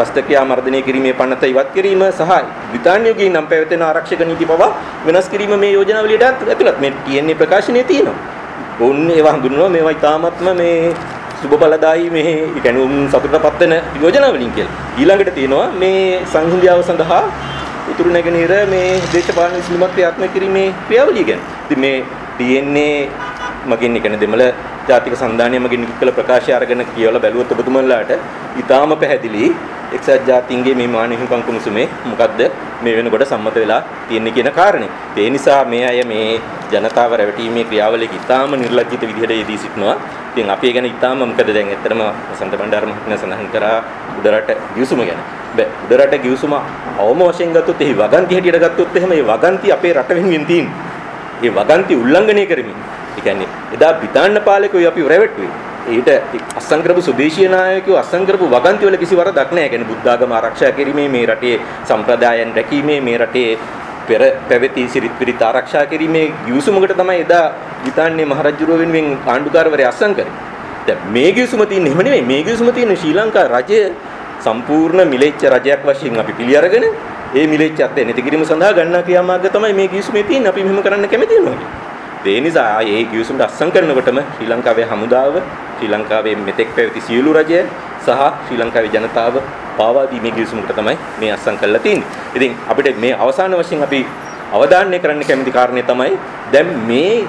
මධ්‍යස්ථකයා මර්ධනය කිරීමේ පනත ඉවත් කිරීම සහ බ්‍රිතාන්‍යයෙන් නම් පැවතෙන ආරක්ෂක නීති පවා වෙනස් කිරීම මේ යෝජනාවලියට ඇතුළත් මේ TNA ප්‍රකාශනයේ තියෙනවා. ඔවුන් ඒවා හඳුන්වනවා මේවා ඉතාමත්ම මේ සුබ බලදායි මේ ඒ කියන්නේ උන් සතුටටපත් වෙන යෝජනාවලින් කියලා. ඊළඟට තියෙනවා මේ සංහිඳියාව සඳහා උතුරු නැගෙනහිර මේ දේශපාලන විසඳුමක් ක්‍රියාත්මක කිරීමේ ක්‍රියාවලිය ගැන. ඉතින් මේ DNA මගින් ඒ කියන්නේ දෙමළ ජාතික සන්ධානය මගින් කළ ප්‍රකාශය අරගෙන කියවලා බැලුවොත් ඔබතුමන්ලාට ඊටාම පැහැදිලි එක්සත් ජාතීන්ගේ මේ මානව හිමිකම් කොමිසමේ මොකද්ද මේ වෙනකොට සම්මත වෙලා තියෙන්නේ කියන කාරණේ. ඒ නිසා මේ අය මේ ජනතාව රැවටීමේ ක්‍රියාවලියක ඊටාම නිර්ලජ්ජිත විදිහට යෙදී සිටිනවා. ඉතින් අපි ගැන ඊටාම මොකද දැන් ඇත්තටම වසන්ත බණ්ඩාර මහත්මයා සඳහන් කරා උඩරට ගිවිසුම ගැන. බෑ උඩරට ගිවිසුම අවම වශයෙන් ගත්තොත් එහි වගන්ති හැටියට ගත්තොත් එහෙම ඒ වගන්ති අපේ රට වෙනුවෙන් තියෙන්නේ. ඒ වගන්ති උල්ලංඝනය කරමින්. ඒ කියන්නේ එදා බ්‍රිතාන්‍ය පාලකයෝ අපි රැවටුවේ. ඊට අස්සම් කරපු සුදේශීය නායකයෝ අස්සම් කරපු වගන්ති වල කිසි වරදක් නැහැ. කියන්නේ බුද්ධ ආගම ආරක්ෂා කිරීමේ මේ රටේ සම්ප්‍රදායන් රැකීමේ මේ රටේ පෙර පැවති සිරිත් පිරිත් ආරක්ෂා කිරීමේ ගිවිසුමකට තමයි එදා බ්‍රිතාන්‍ය මහරජුරුව වෙනුවෙන් ආණ්ඩුකාරවරයා අස්සම් කරේ. දැන් මේ ගිවිසුම තියෙන්නේ එහෙම නෙමෙයි. මේ ගිවිසුම තියෙන්නේ ශ්‍රී ලංකා රජය සම්පූර්ණ මිලෙච්ච රජයක් වශයෙන් අපි පිළි අරගෙන ඒ මිලෙච්චත් නැති කිරීම සඳහා ගන්නා ක්‍රියාමාර්ග තමයි මේ ගිවිසුමේ තියෙන්නේ. අපි මෙහෙම කරන්න කැමති වෙනවා. ඒ නිසා ඒ ගිවිසුමට අස්සම් කරනකොටම ශ්‍රී ලංකාවේ හමුදාව, ශ්‍රී ලංකාවේ මෙතෙක් පැවති සියලු රජය සහ ශ්‍රී ලංකාවේ ජනතාව පාවා දීමේ ගිවිසුමකට තමයි මේ අස්සම් කරලා තියෙන්නේ. ඉතින් අපිට මේ අවසාන වශයෙන් අපි අවධානය කරන්න කැමති කාරණේ තමයි දැන් මේ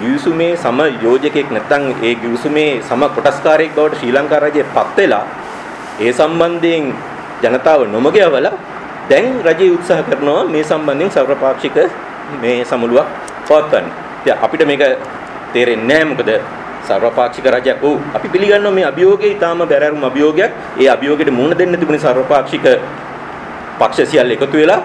ගිවිසුමේ සම යෝජකෙක් නැත්නම් ඒ ගිවිසුමේ සම කොටස්කාරයෙක් බවට ශ්‍රී ලංකා රජය පත් වෙලා ඒ සම්බන්ධයෙන් ජනතාව නොමග යවලා දැන් රජය උත්සාහ කරනවා මේ සම්බන්ධයෙන් සර්වපාක්ෂික මේ සමුළුවක් පවත්වන්න. ඉතින් අපිට මේක තේරෙන්නේ නැහැ මොකද සර්වපාක්ෂික රජයක් වූ අපි පිළිගන්නවා මේ අභියෝගය ඊටාම බැරෑරුම් අභියෝගයක්. ඒ අභියෝගයට මුහුණ දෙන්න තිබුණේ සර්වපාක්ෂික පක්ෂ සියල්ල එකතු වෙලා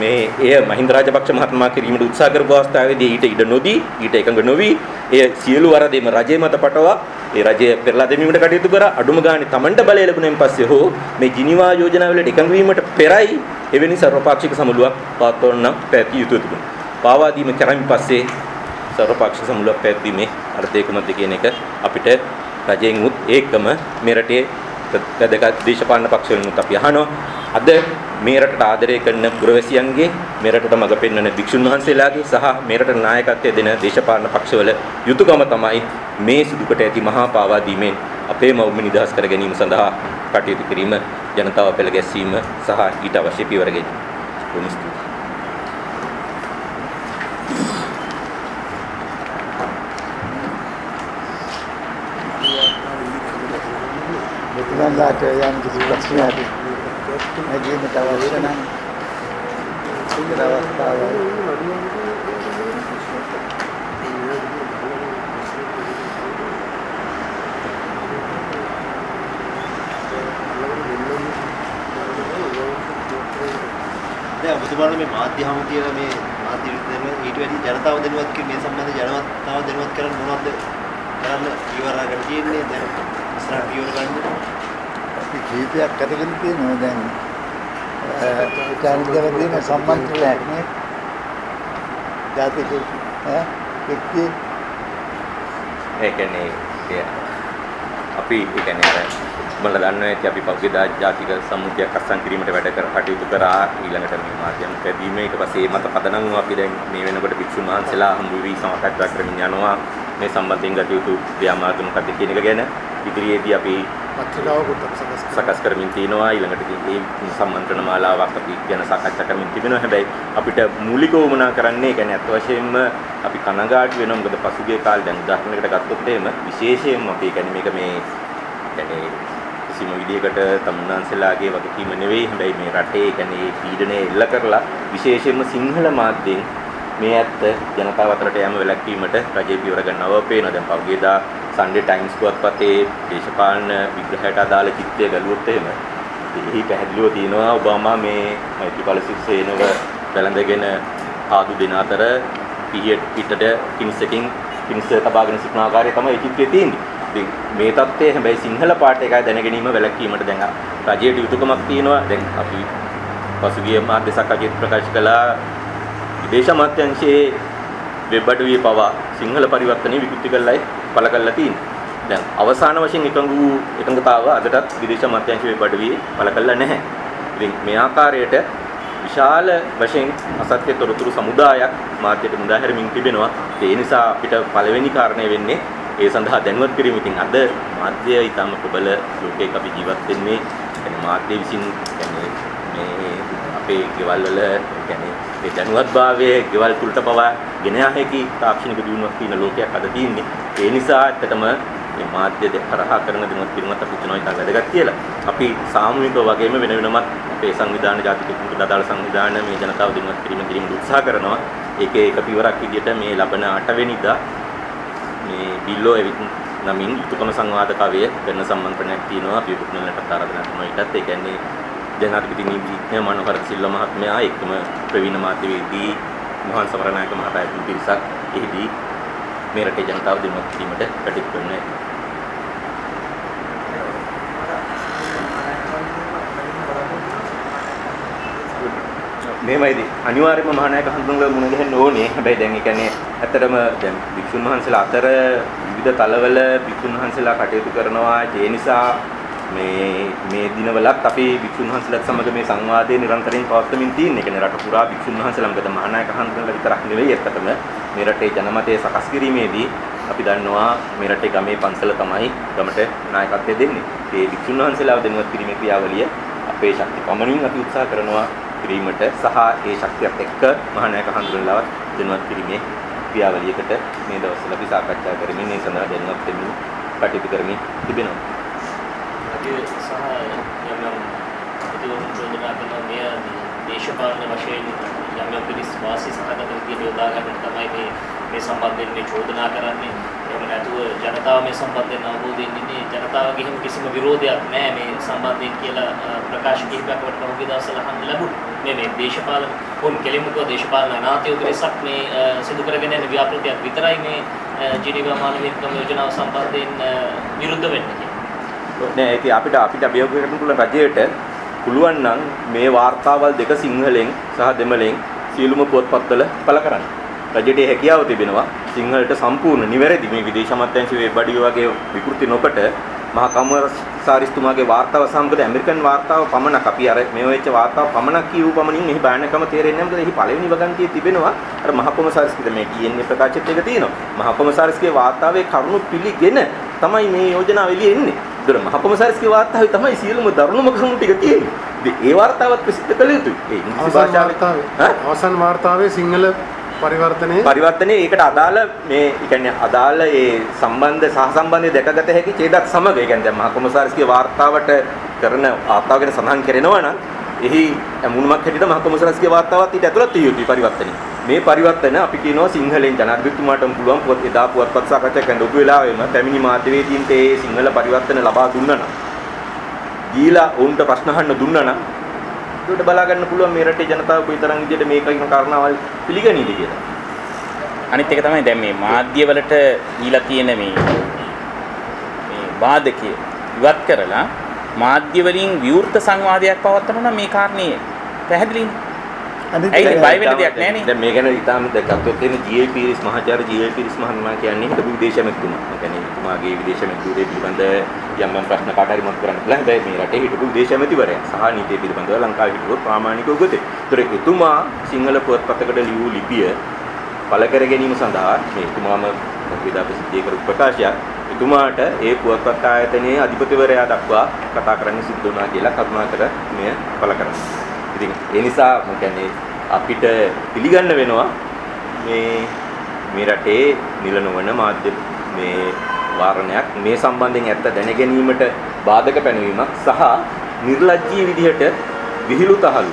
මේ එය මහින්ද රාජපක්ෂ මහත්මයා කිරීමට උත්සාහ කරපු අවස්ථාවේදී ඊට ඉඩ නොදී ඊට එකඟ නොවි එය සියලු වරදේම රජය මත පටවා ඒ රජය පෙරලා දැමීමට කටයුතු කරා අඩුම ගානේ Tamanට බලය ලැබුණෙන් පස්සේ හෝ මේ ජිනීවා යෝජනාවලට එකඟ වීමට පෙරයි එවැනි සර්වපාක්ෂික සමුළුවක් පවත්වන්න නම් පැවතිය යුතු තිබුණා. පාවා දීම කරමින් පස්සේ සර්වපාක්ෂික සමුළුවක් පැවැත්වීමේ අර්ථය කුමක්ද කියන එක අපිට රජයෙන් උත් ඒකම මේ රටේ වැදගත් දේශපාලන පක්ෂවලින් අපි අහනවා අද මේ රටට ආදරය කරන පුරවැසියන්ගේ මේ රටට මඟ පෙන්වන භික්ෂුන් වහන්සේලාගේ සහ මේ රටට නායකත්වය දෙන දේශපාලන පක්ෂවල යුතුයකම තමයි මේ සිදුකට ඇති මහා පාවා දීමෙන් අපේ මවුම නිදහස් කර ගැනීම සඳහා කටයුතු කිරීම ජනතාව පෙළ ගැස්වීම සහ ඊට අවශ්‍ය පියවර ගැනීම. බොහොම ස්තුතියි. මෙතුමන්ලාට යම් කිසි ප්‍රශ්නයක් නැගීමට අවශ්‍ය නම් සුන්දර අවස්ථාවක් දැන් ඔබතුමාලා මේ මාධ්‍ය හමු කියලා මේ මාධ්‍ය විද්‍යාවේ ඊට වැඩි ජනතාව දැනුවත් කිරීම මේ සම්බන්ධ ජනතාව දැනුවත් කරන්න මොනවද කරන්න ඉවරාගෙන තියෙන්නේ දැන් ඉස්සරහ පියවර ගන්න අපි කීපයක් අරගෙන තියෙනවා දැන්. චාරිත්‍රාක් දෙන සම්මන්ත්‍රණයක් නේ. ජාතික ඈ එක්කේ. ඒ කියන්නේ ඒ අපි ඒ කියන්නේ අර මම දන්නවා ඇති අපි පෞද්ගලික ජාතික සමුද්‍රයක් අත්සන් කිරීමට වැඩ කර කටයුතු කරා ඊළඟට මේ මාධ්‍යම් පැදීම ඊට පස්සේ මත පදනම් වූ අපි දැන් මේ වෙනකොට භික්ෂුන් වහන්සේලා හම්බ වී සමාකච්ඡා කරමින් යනවා. මේ සම්බන්ධයෙන් ගත යුතු ක්‍රියාමාර්ග මොකක්ද කියන එක ගැන ඉදිරියේදී අපි පත්‍රිකාවකුත් අපි සකස් කරනවා. සකස් කරමින් තිනවා ඊළඟට මේ සම්මන්ත්‍රණ මාලාවක් අපි ගැන සාකච්ඡා කරමින් තිබෙනවා. හැබැයි අපිට මූලිකව වුණා කරන්නේ ඒ කියන්නේ අත් වශයෙන්ම අපි කනගාටු වෙනවා. මොකද පසුගිය කාලේ දැන් උදාහරණයකට ගත්තොත් එහෙම විශේෂයෙන්ම අපි කියන්නේ මේක මේ කියන්නේ කිසිම විදිහකට තමුන්නාන්සලාගේ වගකීම නෙවෙයි. හැබැයි මේ රටේ කියන්නේ පීඩනය එල්ල කරලා විශේෂයෙන්ම සිංහල මාධ්‍යෙන් මේ ඇත්ත ජනතාව අතරට යෑම වැළැක්වීමට රජය පියවර ගන්නව පේනවා. දැන් පහුගියදා සන්ඩේ ටයිම්ස් පුවත්පතේ දේශපාලන විග්‍රහයට අදාළ චිත්‍රය බැලුවොත් එහෙම එහි පැහැදිලිව තියෙනවා ඔබාමා මේ මෛත්‍රීපාල සිරිසේනව වැළඳගෙන ආදු දෙන අතර පිහිය පිටට කිනිසකින් කිනිස තබාගෙන සිටින ආකාරය තමයි චිත්‍රයේ තියෙන්නේ. ඉතින් මේ தත්ත්වය හැබැයි සිංහල පාට එකයි දැනගැනීම වැළැක්වීමට දැන් රජයට යුතුයකමක් තියෙනවා. දැන් අපි පසුගිය මාධ්‍ය සාකච්ඡාවේ ප්‍රකාශ කළා විදේශ අමාත්‍යාංශයේ වෙබ් අඩවියේ පවා සිංහල පරිවර්තනය විකෘති කළායි පළ කළා තියෙන්නේ. දැන් අවසාන වශයෙන් එකඟ වූ එකඟතාව අදටත් විදේශ අමාත්‍යාංශයේ බඩවියේ පළ කළා නැහැ. ඉතින් මේ ආකාරයට විශාල වශයෙන් අසත්‍ය තොරතුරු සමුදායක් මාධ්‍යයට මුදා හැරමින් තිබෙනවා. ඒ නිසා අපිට පළවෙනි කාරණය වෙන්නේ ඒ සඳහා දැනුවත් කිරීම. ඉතින් අද මාධ්‍ය ඊටම ප්‍රබල ලෝකයක අපි ජීවත් වෙන්නේ. يعني මාධ්‍ය විසින් يعني මේ අපේ ගෙවල් වල يعني ඒ දැනුවත්භාවයේ ගෙවල් තුලට පවා ගෙන යා හැකි තාක්ෂණික දියුණුවක් තියෙන ලෝකයක් අද තියෙන්නේ. ඒ නිසා ඇත්තටම මේ මාධ්‍ය කරහා කරන දිනවත් කිරීමත් අපි හිතනවා ඉතාල වැදගත් කියලා. අපි සාමූහිකව වගේම වෙන වෙනමත් අපේ සංවිධාන ජාතික කුංග අදාළ සංවිධාන මේ ජනතාව දිනවත් කිරීම කිරීම උත්සාහ කරනවා. ඒකේ එක පියවරක් විදිහට මේ ලබන 8 වෙනිදා මේ බිල්ලෝ එවිත් නමින් යුතුයකම සංවාද කවය කරන සම්මන්ත්‍රණයක් තියෙනවා අපි පුත්නලට ආරාධනා කරනවා ඊටත් ඒ කියන්නේ ජනාධිපති නීතිඥ මනෝහර සිල්වා මහත්මයා එක්කම ප්‍රවීණ මාධ්‍යවේදී මොහන් සමරනායක මහතා ඇතුළු පිරිසක් එහිදී මේ රටේ ජනතාව දිනුවත් කිරීමට කටයුතු කරනවා මේමයිදී අනිවාර්යයෙන්ම මහානායක හඳුන්වලා මුණ ගැහෙන්න ඕනේ. හැබැයි දැන් ඒ කියන්නේ ඇත්තටම දැන් භික්ෂුන් වහන්සේලා අතර විවිධ තලවල භික්ෂුන් වහන්සේලා කටයුතු කරනවා. ඒ නිසා මේ මේ දිනවලත් අපි භික්ෂුන් වහන්සේලාත් සමග මේ සංවාදය නිරන්තරයෙන් පවත්වමින් තියෙන. ඒ කියන්නේ රට පුරා භික්ෂුන් වහන්සේලා මොකද මහානායක හඳුන්වලා විතරක් නෙවෙයි ඇත්තටම මේ රටේ ජනමතය සකස් කිරීමේදී අපි දන්නවා මේ රටේ ගමේ පන්සල තමයි ගමට නායකත්වය දෙන්නේ. ඒ භික්ෂුන් වහන්සේලාව දෙනුවත් කිරීමේ ක්‍රියාවලිය අපේ ශක්ති පමණින් අපි උත්සාහ කරනවා කිරීමට සහ ඒ ශක්තියත් එක්ක මහානායක හඳුන්වලාවත් දෙනුවත් කිරීමේ ක්‍රියාවලියකට මේ දවස්වල අපි සාකච්ඡා කරමින් ඒ සඳහා දැනුවත් දෙමින් කටයුතු කරමින් තිබෙනවා. රජය සහ යම් යම් ප්‍රතිවර්තන චෝදනා කරන මෙය දේශපාලන වශයෙන් යම් යම් පිළිස් වාසි සහගත විදිහට යොදා ගන්න තමයි මේ මේ සම්බන්ධයෙන් මේ චෝදනා කරන්නේ. එහෙම නැතුව ජනතාව මේ සම්බන්ධයෙන් අවබෝධයෙන් ඉන්නේ ජනතාවගේ හිම කිසිම විරෝධයක් නැහැ මේ සම්බන්ධයෙන් කියලා ප්‍රකාශ කිහිපයක් වට පහුගිය දවස්වල අහන්න ලැබුණා. මේ මේ දේශපාලන උන් කෙලිමුකව දේශපාලන අනාත්‍ය උපදේශක් මේ සිදු කරගෙන යන ව්‍යාපෘතියක් විතරයි මේ ජිනීවා මානව හිමිකම් යෝජනාව සම්බන්ධයෙන් විරුද්ධ වෙන්නේ. නෑ ඒක අපිට අපිට අභියෝග කරන්න පුළුවන් රජයට පුළුවන් නම් මේ වාර්තාවල් දෙක සිංහලෙන් සහ දෙමළෙන් සියලුම පුවත්පත්වල පළ කරන්න. රජයට ඒ හැකියාව තිබෙනවා සිංහලට සම්පූර්ණ නිවැරදි මේ විදේශ අමාත්‍යාංශ වෙබ්බඩිය වගේ විකෘති නොකොට මහා කම්මසාරිස්තුමාගේ වාර්තාව සමගද ඇමරිකන් වාර්තාව පමණක් අපි අර මේ වෙච්ච වාර්තාව පමණක් කියූ පමණින් එහි බාණකම තේරෙන්නේ නැහැ මොකද එහි පළවෙනි වගන්තියේ තිබෙනවා. අර මහා කොමසාරිස්ගේ මේ කියන්නේ ප්‍රකාශිත එක තියෙනවා. මහා කොමසාරිස්ගේ වාර්තාවේ කරුණු පිළිගෙන තමයි මේ යෝජනාව එළියේ එන්නේ. ඒතර මහා කොමසාරිස්ගේ වාර්තාවේ තමයි සියලුම දරුණුම කරුණු ටික තියෙන්නේ. ඒ වාර්තාවත් ප්‍රසිද්ධ කළ යුතුයි. ඒ ඉංග්‍රීසි භාෂාවේ අවසන් වාර්තාවේ සිංහල පරිවර්තනයේ? පරිවර්තනයේ ඒකට අදාළ මේ කියන්නේ අදාළ ඒ සම්බන්ධ සහසම්බන්ධය දැකගත හැකි ඡේදත් සමග ඒ කියන්නේ දැන් මහා කොමසාරිස්ගේ වාර්තාවට කරන වාර්තාව ගැන සඳහන් කරනවා නම් එහි මුණුමක් හැටියට මහා කොමසාරිස්ගේ වාර්තාවත් ඊට ඇතුළත් විය යුතුයි පරිවර්තනයේ. මේ පරිවර්තන අපි කියනවා සිංහලෙන් ජනාධිපතිතුමාටම පුළුවන් පොත් එදා පුවත්පත් සාකච්ඡා කරන ඔබ වෙලාවෙම පැමිණි මාධ්‍යවේදීන්ට ඒ සිංහල පරිවර්තන ලබා දුන්නා නම් දීලා ඔවුන්ට ප්‍රශ්න අහන්න දුන්නා නම් ඒකට බලා ගන්න පුළුවන් මේ රටේ ජනතාව කොයිතරම් විදියට මේක කියන කාරණාවල් පිළිගනීද කියලා. අනිත් එක තමයි දැන් මේ මාධ්‍ය වලට දීලා තියෙන මේ මේ වාදකය ඉවත් කරලා මාධ්‍ය වලින් විවෘත සංවාදයක් පවත්වනවා නම් මේ කාරණේ පැහැදිලිනේ. ඒක බය වෙන්න දෙයක් නැහැ නේ. දැන් මේ ගැන ඉතාලම දැක්කත් තියෙන ජී.ඒ. පීරිස් මහාචාර්ය ජී.ඒ. පීරිස් මහත්මයා කියන්නේ හිටපු විදේශ මැතිතුමා. ඒ කියන්නේ එතුමාගේ විදේශ මැතිතුමේ පිළිබඳ යම් යම් ප්‍රශ්න කාට හරි මත කරන්න පුළුවන්. හැබැයි මේ රටේ හිටපු විදේශ මැතිවරයා සහ නීතිය පිළිබඳව ලංකාවේ හිටපු ප්‍රාමාණික උගතේ. ඒතර එතුමා සිංහල පුවත්පතකට ලියූ ලිපිය පළ කර ගැනීම සඳහා මේ එතුමාම විදා ප්‍රසිද්ධිය කරපු ප්‍රකාශයක් එතුමාට ඒ පුවත්පත් ආයතනයේ අධිපතිවරයා දක්වා කතා කරන්න සිද්ධ වුණා කියලා කරුණාකර මෙය පළ කරනවා. ඉතින් ඒ නිසා මම කියන්නේ අපිට පිළිගන්න වෙනවා මේ මේ රටේ නිල නොවන මාධ්‍ය මේ වාරණයක් මේ සම්බන්ධයෙන් ඇත්ත දැන ගැනීමට බාධක පැනවීමක් සහ නිර්ලජ්ජී විදිහට විහිළුතහලු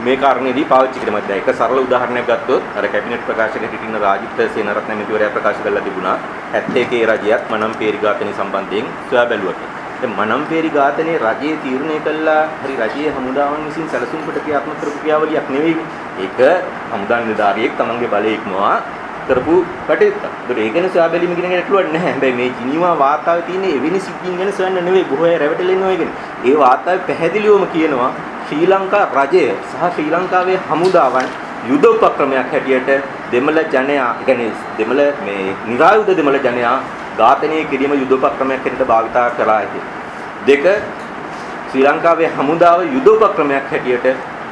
මේ කාරණේදී පාවිච්චි කිරීමක් දැන් එක සරල උදාහරණයක් ගත්තොත් අර කැබිනට් ප්‍රකාශක හිටින රාජිත් සේනරත්න මැතිවරයා ප්‍රකාශ කළා තිබුණා 71 රජයක් මනම් පේරි ඝාතනය සම්බන්ධයෙන් සොයා බැලුවා දැන් මනම්පේරි ඝාතනයේ රජයේ තීරණය කළා හරි රජයේ හමුදාවන් විසින් සැලසුම් කොට ක්‍රියාත්මක කරපු ක්‍රියාවලියක් නෙවෙයි. ඒක හමුදා නිලධාරියෙක් තමන්ගේ බලය ඉක්මවා කරපු කටයුත්තක්. ඒතර ඒ ගැන සොයා බැලීම කියන ගැටලුවක් නැහැ. හැබැයි මේ ජිනීවා වාර්තාවේ තියෙන එවැනි සිද්ධීන් ගැන සොයන්න නෙවෙයි බොහෝ අය රැවටෙලා ඉන්නවා ඒකනේ. ඒ වාර්තාවේ පැහැදිලිවම කියනවා ශ්‍රී ලංකා රජය සහ ශ්‍රී ලංකාවේ හමුදාවන් යුද උපක්‍රමයක් හැටියට දෙමළ ජනයා, ඒ කියන්නේ දෙමළ මේ නිරායුධ දෙමළ ජනයා ඝාතනය කිරීම යුදෝපක්‍රමයක් හැටියට භාවිතා කරා ඇති. දෙක ශ්‍රී ලංකාවේ හමුදාව යුදෝපක්‍රමයක් හැටියට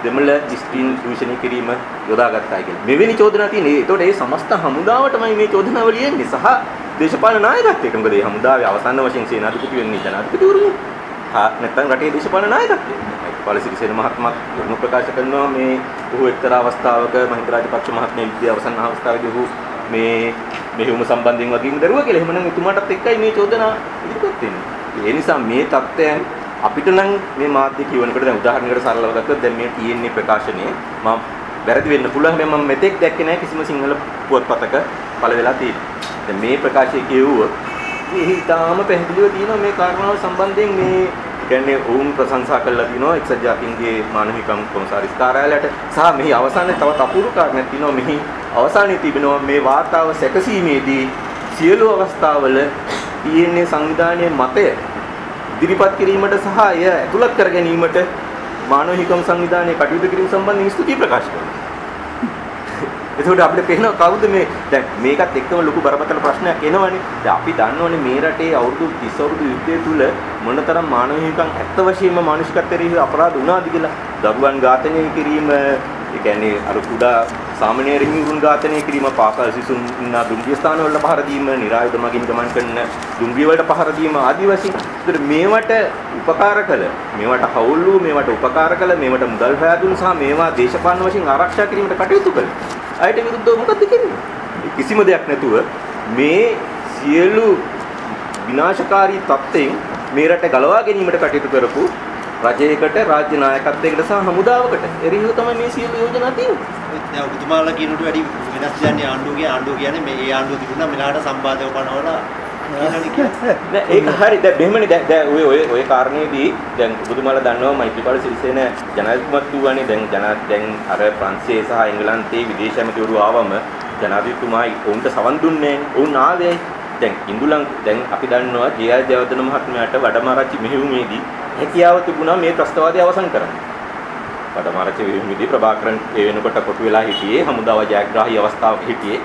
දෙමළ ස්ත්‍රීන් දූෂණය කිරීම යොදාගත්තා කියලා. මෙවැනි චෝදනා තියෙනවා. ඒතකොට මේ සමස්ත හමුදාවටමයි මේ චෝදනාව ලියන්නේ සහ දේශපාලන නායකත්වයට. මොකද මේ හමුදාවේ අවසාන වශයෙන් සේනාධිපති වෙන්නේ ජනාධිපතිවරු. හා නැත්නම් රටේ දේශපාලන නායකත්වය. පොලිසිරිසේන මහත්මයා යොමු ප්‍රකාශ කරනවා මේ ඔහු එක්තරා අවස්ථාවක මහින්ද රාජපක්ෂ මහත්මයා විද්‍යා අවසන් අවස්ථාවේදී ඔහු මේ මෙහෙයුම සම්බන්ධයෙන් වගේම දරුවා කියලා. එහෙමනම් එතුමාටත් එක්කයි මේ චෝදනා ඉදිරිපත් වෙන්නේ. ඒ නිසා මේ தත්ත්වයන් අපිට නම් මේ මාධ්‍ය කියවනකොට දැන් උදාහරණයකට සරලව ගත්තොත් දැන් මේ තියෙන්නේ ප්‍රකාශනයේ මම වැරදි වෙන්න පුළුවන් හැබැයි මම මෙතෙක් දැක්කේ නැහැ කිසිම සිංහල පුවත්පතක පළ වෙලා තියෙන්නේ. දැන් මේ ප්‍රකාශය කියවුවොත් එහි තාම පැහැදිලිව තියෙනවා මේ කාරණාව සම්බන්ධයෙන් මේ කියන්නේ ඔවුන් ප්‍රශංසා කළා තියෙනවා එක්සත් ජාතීන්ගේ මානවිකම් කොමසාරිස් කාර්යාලයට සහ මෙහි අවසානයේ තවත් අපූර්ව කාරණයක් තියෙනවා මෙහි අවසානයේ තිබෙනවා මේ වාතාව සැකසීමේදී සියලු අවස්ථාවල DNA සංවිධානයේ මතය ඉදිරිපත් කිරීමට සහ එය ඇතුළත් කර ගැනීමට මානව හිකම් සංවිධානයේ කටයුතු කිරීම සම්බන්ධයෙන් ස්තුති ප්‍රකාශ කරනවා. එතකොට අපිට පේනවා කවුද මේ දැන් මේකත් එක්කම ලොකු බරපතල ප්‍රශ්නයක් එනවනේ. දැන් අපි දන්නවනේ මේ රටේ අවුරුදු 30 අවුරුදු යුද්ධය තුල මොනතරම් මානව හිකම් ඇත්ත වශයෙන්ම මානුෂිකත්වයේ අපරාධ වුණාද කියලා. දරුවන් ඝාතනය කිරීම, ඒ කියන්නේ අර කුඩා සාමාන්‍ය හිමිවරුන් ඝාතනය කිරීම, පාසල් සිසුන් ඉන්න දුම්රිය ස්ථාන වලට පහර දීම, નિરાයුධ මගින් ගමන් කරන දුම්රිය වලට පහර දීම ආදි වශයෙන්. ඒතර මේවට උපකාර කළ, මේවට හවුල් වූ, මේවට උපකාර කළ, මේවට මුදල් හොයාදුන් සහ මේවා දේශපාලන වශයෙන් ආරක්ෂා කිරීමට කටයුතු කළ. අයට විරුද්ධව මොකද්ද කියන්නේ? කිසිම දෙයක් නැතුව මේ සියලු විනාශකාරී තත්ත්වයෙන් මේ රට ගලවා ගැනීමට කටයුතු කරපු රජයකට රාජ්‍ය නායකත්වයකට සහ හමුදාවකට එරෙහිව තමයි මේ සියලු යෝජනා තියෙන්නේ. දැන් ඔබතුමාලා කියනට වැඩි වෙනස් කියන්නේ ආණ්ඩුවගේ ආණ්ඩුව කියන්නේ මේ ආණ්ඩුව තිබුණා මෙලාට සම්පාදක පනවලා කියන්නේ. නෑ ඒක හරි දැන් මෙහෙමනේ දැන් දැන් ඔය ඔය ඔය කාරණේදී දැන් ඔබතුමාලා දන්නවා මෛත්‍රීපාල සිරිසේන ජනාධිපතිතුමානේ දැන් ජනා දැන් අර ප්‍රංශයේ සහ එංගලන්තයේ විදේශ ඇමතිවරු ආවම ජනාධිපතිතුමා උන්ට සවන් දුන්නේ උන් ආවේ දැන් ඉඳුලන් දැන් අපි දන්නවා ජේ.ආර්. ජයවර්ධන මහත්මයාට වඩමාරච්චි මෙහෙයුමේදී හැකියාව තිබුණා මේ ත්‍රස්තවාදය අවසන් කරන්න. වඩමාරච්චි මෙහෙයුමේදී ප්‍රභාකරන් ඒ වෙනකොට කොටු වෙලා හිටියේ හමුදාව ජයග්‍රාහී අවස්ථාවක හිටියේ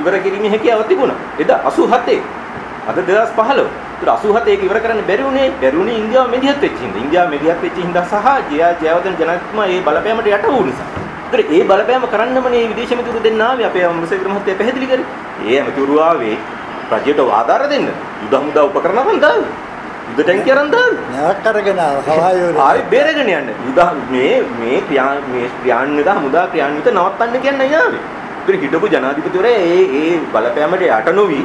ඉවර කිරීමේ හැකියාව තිබුණා. එදා 87 අද 2015. ඒතර 87 ඒක ඉවර කරන්න බැරි වුණේ බැරි වුණේ ඉන්දියාව මෙදිහත් වෙච්ච හින්දා. ඉන්දියාව මෙදිහත් වෙච්ච හින්දා සහ ජේ.ආර්. ජයවර්ධන ජනාධිපතිතුමා ඒ බලපෑමට යට වූ නිසා. ඒතර ඒ බලපෑම කරන්නම මේ විදේශ ඇමතිවරු දෙන්න ආවේ අපේ අමරසේකර මහත්තයා පැහැදිලි කරේ. ඒ ඇමතිවරු ආවේ රජයට ආධාර දෙන්න. යුද හමුදා උපකරණ අරන් දාන්න. යුද ටැංකිය අරන් දාන්න. නැවක් අරගෙන හවායෝ ආයි බේරගෙන යන්න. යුද මේ මේ ක්‍රියා මේ ක්‍රියාන්විත හමුදා ක්‍රියාන්විත නවත්තන්න කියන්නයි ආවේ. ඒතර හිටපු ජනාධිපතිවරයා ඒ ඒ බලපෑමට යට නොවි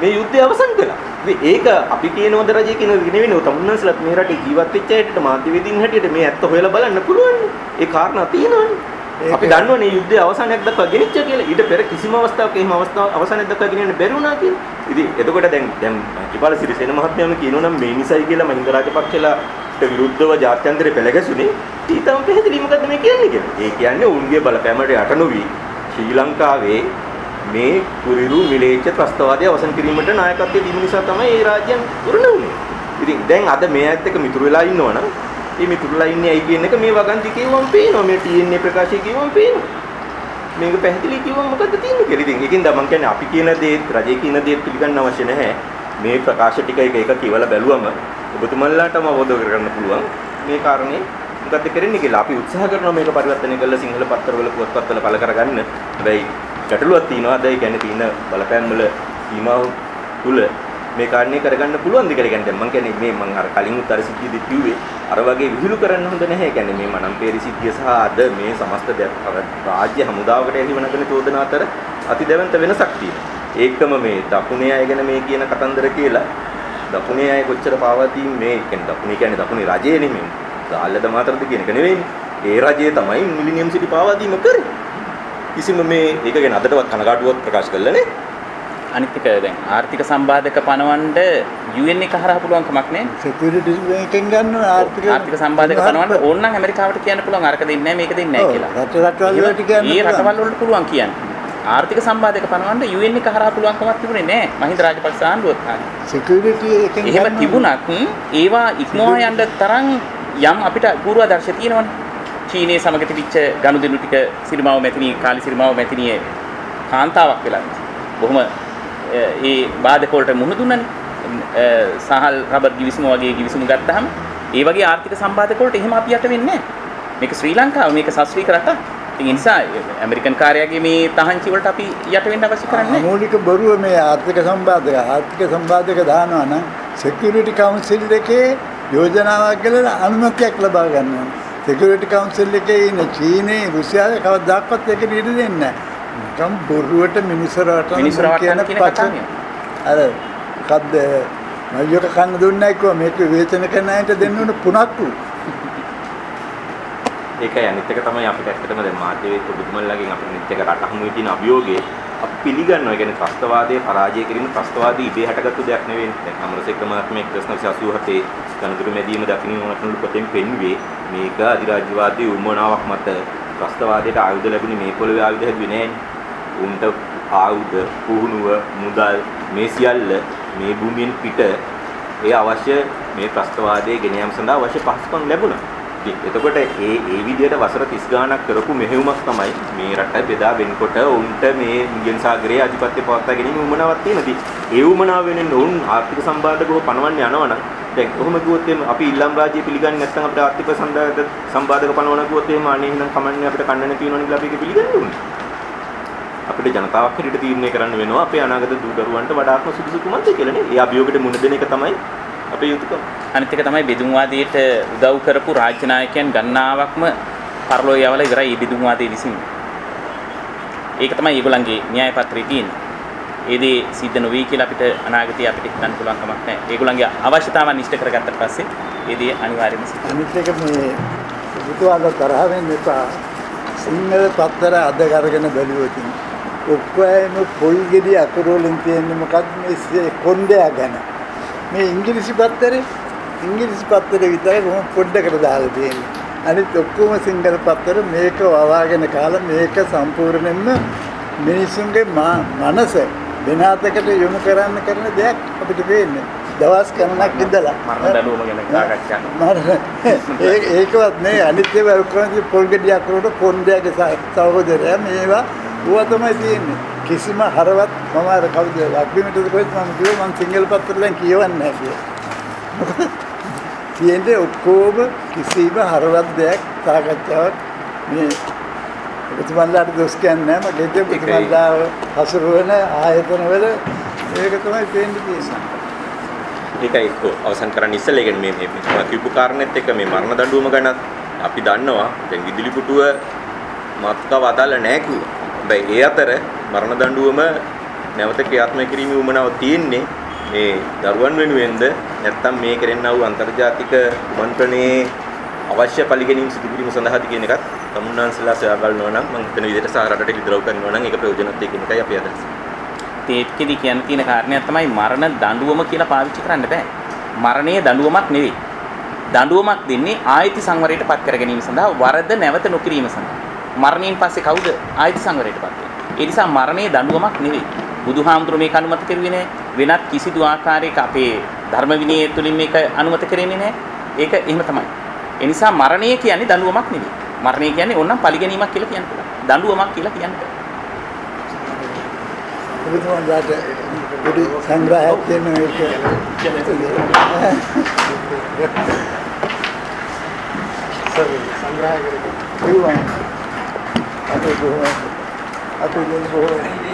මේ යුද්ධය අවසන් කළා. ඉතින් ඒක අපි කියනවද රජය කියන නෙවෙයි තමුන්නාසලත් මේ රටේ ජීවත් වෙච්ච අයට මාධ්‍යවේදීන් හැටියට මේ ඇත්ත හොයලා බලන්න පුළුවන්. ඒ කාරණා තියෙනවනේ. අපි දන්නවනේ යුද්ධය අවසානයක් දක්වා ගෙනිච්ච කියලා. ඊට පෙර කිසිම අවස්ථාවක එහෙම අවස්ථාවක් අවසානයක් දක්වා ගෙනියන්න බැරි වුණා කියලා. ඉතින් එතකොට දැන් දැන් ත්‍රිපාල සිරිසේන මහත්මයාම කියනවනම් මේ නිසයි කියලා මහින්ද රාජපක්ෂලාට විරුද්ධව ජාත්‍යන්තරේ පෙළගැසුනේ. ඊටම පැහැදිලි මොකද්ද මේ කියන්නේ කියලා. ඒ කියන්නේ උන්ගේ බලපෑමට යට නොවි ශ්‍රී ලංකාවේ මේ කුරිරු මිලේච්ඡ ත්‍රස්තවාදය අවසන් කිරීමට නායකත්වය දීම නිසා තමයි මේ රාජ්‍යයන් උරුණ වුනේ. ඉතින් දැන් අද මේ ඇත්ත එක මිතුරු වෙලා ඉන්නවනම් මේ මිතුරුලා ඉන්නේ ඇයි කියන එක මේ වගන්ති කියවම පේනවා. මේ TNA ප්‍රකාශය කියවම පේනවා. මේක පැහැදිලි කිව්වම මොකද්ද තියෙන්නේ කියලා. ඉතින් ඒකින්ද මම කියන්නේ අපි කියන දේ රජේ කියන දේ පිළිගන්න අවශ්‍ය නැහැ. මේ ප්‍රකාශ ටික එක එක කියවලා බැලුවම ඔබතුමන්ලාටම අවබෝධ කරගන්න පුළුවන් මේ කාරණේ මොකද්ද කරන්නේ කියලා. අපි උත්සාහ කරනවා මේක පරිවර්තනය කරලා සිංහල පත්තරවල පුවත්පත්වල පළ කරගන්න. හැබැයි ගැටලුවක් තියෙනවා. අද ඒ කියන්නේ තියෙන බලපෑම් වල සීමාව තුල මේ කාරණේ කරගන්න පුළුවන්ද කියලා කියන්නේ දැන් මම කියන්නේ මේ මම අර කලින් උත්තර සිද්ධියදී කිව්වේ අර වගේ විහිළු කරන්න හොඳ නැහැ. කියන්නේ මේ මනම්පේරි සිද්ධිය සහ අද මේ සමස්ත රාජ්‍ය හමුදාවකට එළිව නගන චෝදන අතර අතිදැවන්ත වෙනසක් තියෙනවා. ඒකම මේ දකුණේ අය ගැන මේ කියන කතන්දර කියලා දකුණේ අය කොච්චර පාවතින් මේ කියන්නේ දකුණේ කියන්නේ දකුණේ රජය නෙමෙයි. ගාල්ලද මාතරද කියන එක නෙවෙයිනේ. ඒ රජය තමයි මිලිනියම් සිටි පාවතීම කරේ. කිසිම මේ ඒක ගැන අදටවත් කනගාටුවක් ප්‍රකාශ කළා නේ. අනිත් එක දැන් ආර්ථික සම්බාධක පනවන්න UN එක හරහා පුළුවන් කමක් නේ. සිකියුරිටි එකෙන් ගන්න ආර්ථික ආර්ථික සම්බාධක පනවන්න ඕන නම් ඇමරිකාවට කියන්න පුළුවන් අරක දෙන්නේ නැහැ මේක දෙන්නේ නැහැ කියලා. රට රටවල් වලට කියන්න ඒ. රටවල් වලට පුළුවන් කියන්න. ආර්ථික සම්බාධක පනවන්න UN එක හරහා පුළුවන් කමක් තිබුණේ නැහැ. මහින්ද රාජපක්ෂ ආණ්ඩුවත් කාලේ. සිකියුරිටි එකෙන් එහෙම ගන්න තිබුණත් ඒවා ඉක්මවා යන්න තරම් යම් අපිට පූර්වාදර්ශ තියෙනවනේ. චීනයේ සමග තිබිච්ච ගනුදෙනු ටික සිරිමාව මැතිණිය කාලි සිරිමාව මැතිණියේ කාන්තාවක් වෙලා. බොහොම ඒ බාධක වලට මුහුණ දුන්නනේ. සහල් රබර් ගිවිසුම වගේ ගිවිසුම් ගත්තාම ඒ වගේ ආර්ථික සම්බාධක වලට එහෙම අපි යට වෙන්නේ නැහැ. මේක ශ්‍රී ලංකාව මේක සස්ත්‍රීක රටක්. ඉතින් ඒ නිසා ඇමරිකන් කාර්යයේ මේ තහංචි වලට අපි යට වෙන්න අවශ්‍ය කරන්නේ නැහැ. මූලික බොරුව මේ ආර්ථික සම්බාධක ආර්ථික සම්බාධක දානවා නම් සිකියුරිටි කවුන්සිල් එකේ යෝජනාවක් ගලලා අනුමැතියක් ලබා ගන්න ඕනේ. සිකියුරිටි කවුන්සිල් එකේ ඉන්න චීනේ රුසියාවේ කවදාවත් ඒක ඉඩ දෙන්නේ නැහැ. නිකම් බොරුවට මිනිස්සු රටන මිනිස්සු රවට්ටන්න කියන කතාව. අර මොකද්ද මයියක කන්න දුන්නේ නැහැ මේක විවේචන කරන අයට දෙන්න ඕන පුනක්කු. ඒකයි අනිත් එක තමයි අපිට ඇත්තටම දැන් මාධ්‍යවේද ඔබතුමන්ලාගෙන් අපිට නිත් එක රට හමුවේ තියෙන අභියෝගේ අපි පිළිගන්නවා. ඒ කියන්නේ ත්‍රස්තවාදයේ පරාජය කිරීම ත්‍රස්තවාදී ඉබේ හටගත්තු දෙයක් නෙවෙයි. දැන් අමරසේකර මහත්මයා 1987 ගණතුරු මැදීම දකින්න ඕනකනුළු පොතෙන් පෙන්වුවේ මේක අධිරාජ්‍යවාදී උම්මනාවක් මත ත්‍රස්තවාදයට ආයුධ ලැබුණේ මේ පොළවේ ආයුධ හැදුවේ නෑනේ. උන්ට ආයුධ, පුහුණුව, මුදල් මේ සියල්ල මේ භූමියෙන් පිට ඒ අවශ්‍ය මේ ත්‍රස්තවාදයේ ගෙන යාම සඳහා අවශ්‍ය පහසුකම් ලැබුණා. එතකොට ඒ ඒ විදිහට වසර 30 ගාණක් කරපු මෙහෙයුමක් තමයි මේ රට බෙදා වෙනකොට උන්ට මේ ඉන්දියන් සාගරයේ ආධිපත්‍ය පවත්වා ගැනීම උමනාවක් තියෙනදී. ඒ උමනාව වෙනින් උන් ආර්ථික සම්බාධකව පනවන්න යනවනම් දැන් කොහොම කිව්වොත් එහෙම අපි ඉල්ලම් රාජ්‍ය පිළිගන්නේ නැත්නම් අපිට ආර්ථික සම්බාධක සම්බාධක පනවන කිව්වොත් එහෙම අනේ එහෙනම් කමන්නේ අපිට කන්න නැති වෙනවනේ කියලා අපි ඒක පිළිගන්න ඕනේ අපිට ජනතාවක් හැටියට තීරණය කරන්න වෙනවා අපේ අනාගත දූ දරුවන්ට වඩාත්ම සුදුසු කුමක්ද කියලා නේ. ඒ අභියෝගයට මුහුණ දෙන එක තමයි අපේ යුතුයකම. අනිත් එක තමයි බෙදුම්වාදයට උදව් කරපු රාජ්‍ය නායකයන් ගණනාවක්ම පරලෝ යවලා ඉවරයි මේ බෙදුම්වාදයේ විසින්. ඒක තමයි ඒගොල්ලන්ගේ න්‍යාය පත්‍රයේ තියෙන්නේ. ඒ දේ සිද්ධ නොවී කියලා අපිට අනාගතයේ අපිට හිතන්න පුළුවන් කමක් නැහැ. ඒගොල්ලන්ගේ අවශ්‍යතාවන් ඉෂ්ට කරගත්තට පස්සේ ඒ දේ අනිවාර්යයෙන්ම සිද්ධ අනිත් එක මේ බුදුආල තරහ වෙන්න එපා. සිංහල පත්තර අද කරගෙන බැලුවොත් ඔක්කොම පොල් ගෙඩි අකුරු වලින් තියෙන්නේ මොකක්ද මේ කොණ්ඩයා ගැන. මේ ඉංග්‍රීසි පත්තරේ ඉංග්‍රීසි පත්තරේ විතරයි කොහොම පොඩ්ඩකට දාලා තියෙන්නේ. අනිත් ඔක්කොම සිංහල පත්තර මේක වවාගෙන කාලා මේක සම්පූර්ණයෙන්ම මිනිසුන්ගේ මනස වෙනාතකට යොමු කරන්න කරන දෙයක් අපිට පේන්නේ. දවස් ගණනක් ඉඳලා මරණ දඬුවම ගැන සාකච්ඡා කරනවා. ඒකවත් නේ අනිත් ඒවා ඔක්කොම පොල් ගෙඩියක් වලට කොණ්ඩයාගේ සහෝදරයා මේවා ඌවා තමයි තියෙන්නේ. කිසිම හරවත් මම අර කවුද අග්නිමිටද කොහෙද මම කිව්වා මම සිංගල් පත්‍ර දැන් කියවන්නේ නැහැ කියලා. තියෙන්නේ ඔක්කොම කිසිම හරවත් දෙයක් සාකච්ඡාවක් මේ ඔබතුමන්ලාට දොස් කියන්නේ නැහැ මගේ දෙය ඔබතුමන්ලා හසුරුවන ආයතනවල ඒක තමයි පේන්නේ තියෙන්නේ. ඒකයි කො අවසන් කරන්න ඉස්සෙල්ලා ඒ කියන්නේ මේ මේ කිව්පු කාරණෙත් එක මේ මරණ දඬුවම ගැන අපි දන්නවා දැන් විදුලි පුටුව මාතෘකාව අදාළ නැහැ කිව්වා. හැබැයි ඒ අතර මරණ දඬුවම නැවත ක්‍රියාත්මක කිරීමේ උවමනාව තියෙන්නේ මේ දරුවන් වෙනුවෙන්ද නැත්නම් මේ කරෙන්නා වූ අන්තර්ජාතික කුමන්ත්‍රණයේ අවශ්‍ය පරිගැනීම් සිදු කිරීම සඳහාද කියන එකත් තමුන්නාන්සලා සොයා බලනවා නම් මම හිතන විදිහට සහ රටට විද්‍රව කරනවා නම් ඒක ප්‍රයෝජනවත් කියන එකයි අපි අදහස්. ඒකෙදි කියන්න තියෙන කාරණයක් තමයි මරණ දඬුවම කියලා පාවිච්චි කරන්න බෑ. මරණය දඬුවමක් නෙවෙයි. දඬුවමක් දෙන්නේ ආයති සංවරයට පත් කර ගැනීම සඳහා වරද නැවත නොකිරීම සඳහා. මරණයෙන් පස්සේ කවුද ආයති සංවරයට පත් වෙන්නේ? ඒ නිසා මරණය දඬුවමක් නෙවෙයි. බුදුහාමුදුරුවෝ මේක අනුමත කරුවේ නෑ. වෙනත් කිසිදු ආකාරයක අපේ ධර්ම විනය තුලින් මේක අනුමත කරන්නේ නෑ. ඒක එහෙම තමයි. ඒ නිසා මරණය කියන්නේ දඬුවමක් නෙවෙයි. මරණය කියන්නේ ඕනනම් පරිගැනීමක් කියලා කියන්න පුළුවන්. දඬුවමක් කියලා කියන්න බෑ. ඔබතුමන්ලාට පොඩි සංග්‍රහයක් තියෙන එක සංග්‍රහය කරගෙන කිව්වා අපි බොහොම අපි බොහොම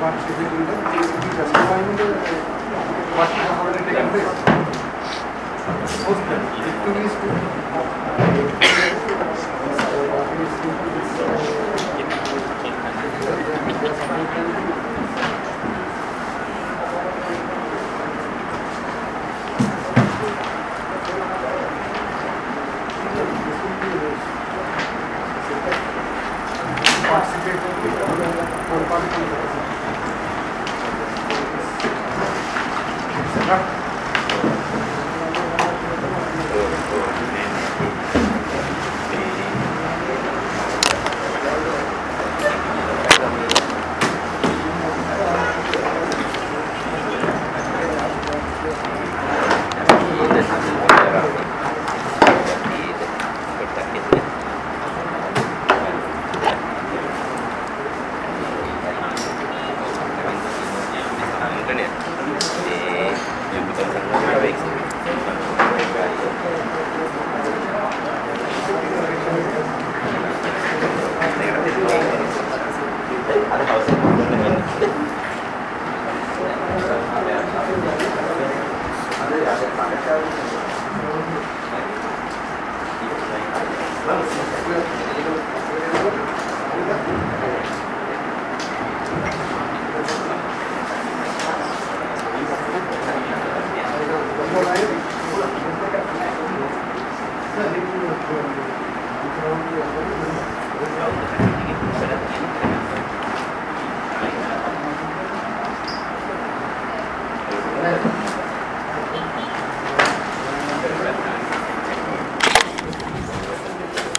advantage is that you know, basically justifying the, what you have already taken place. Suppose the objective is to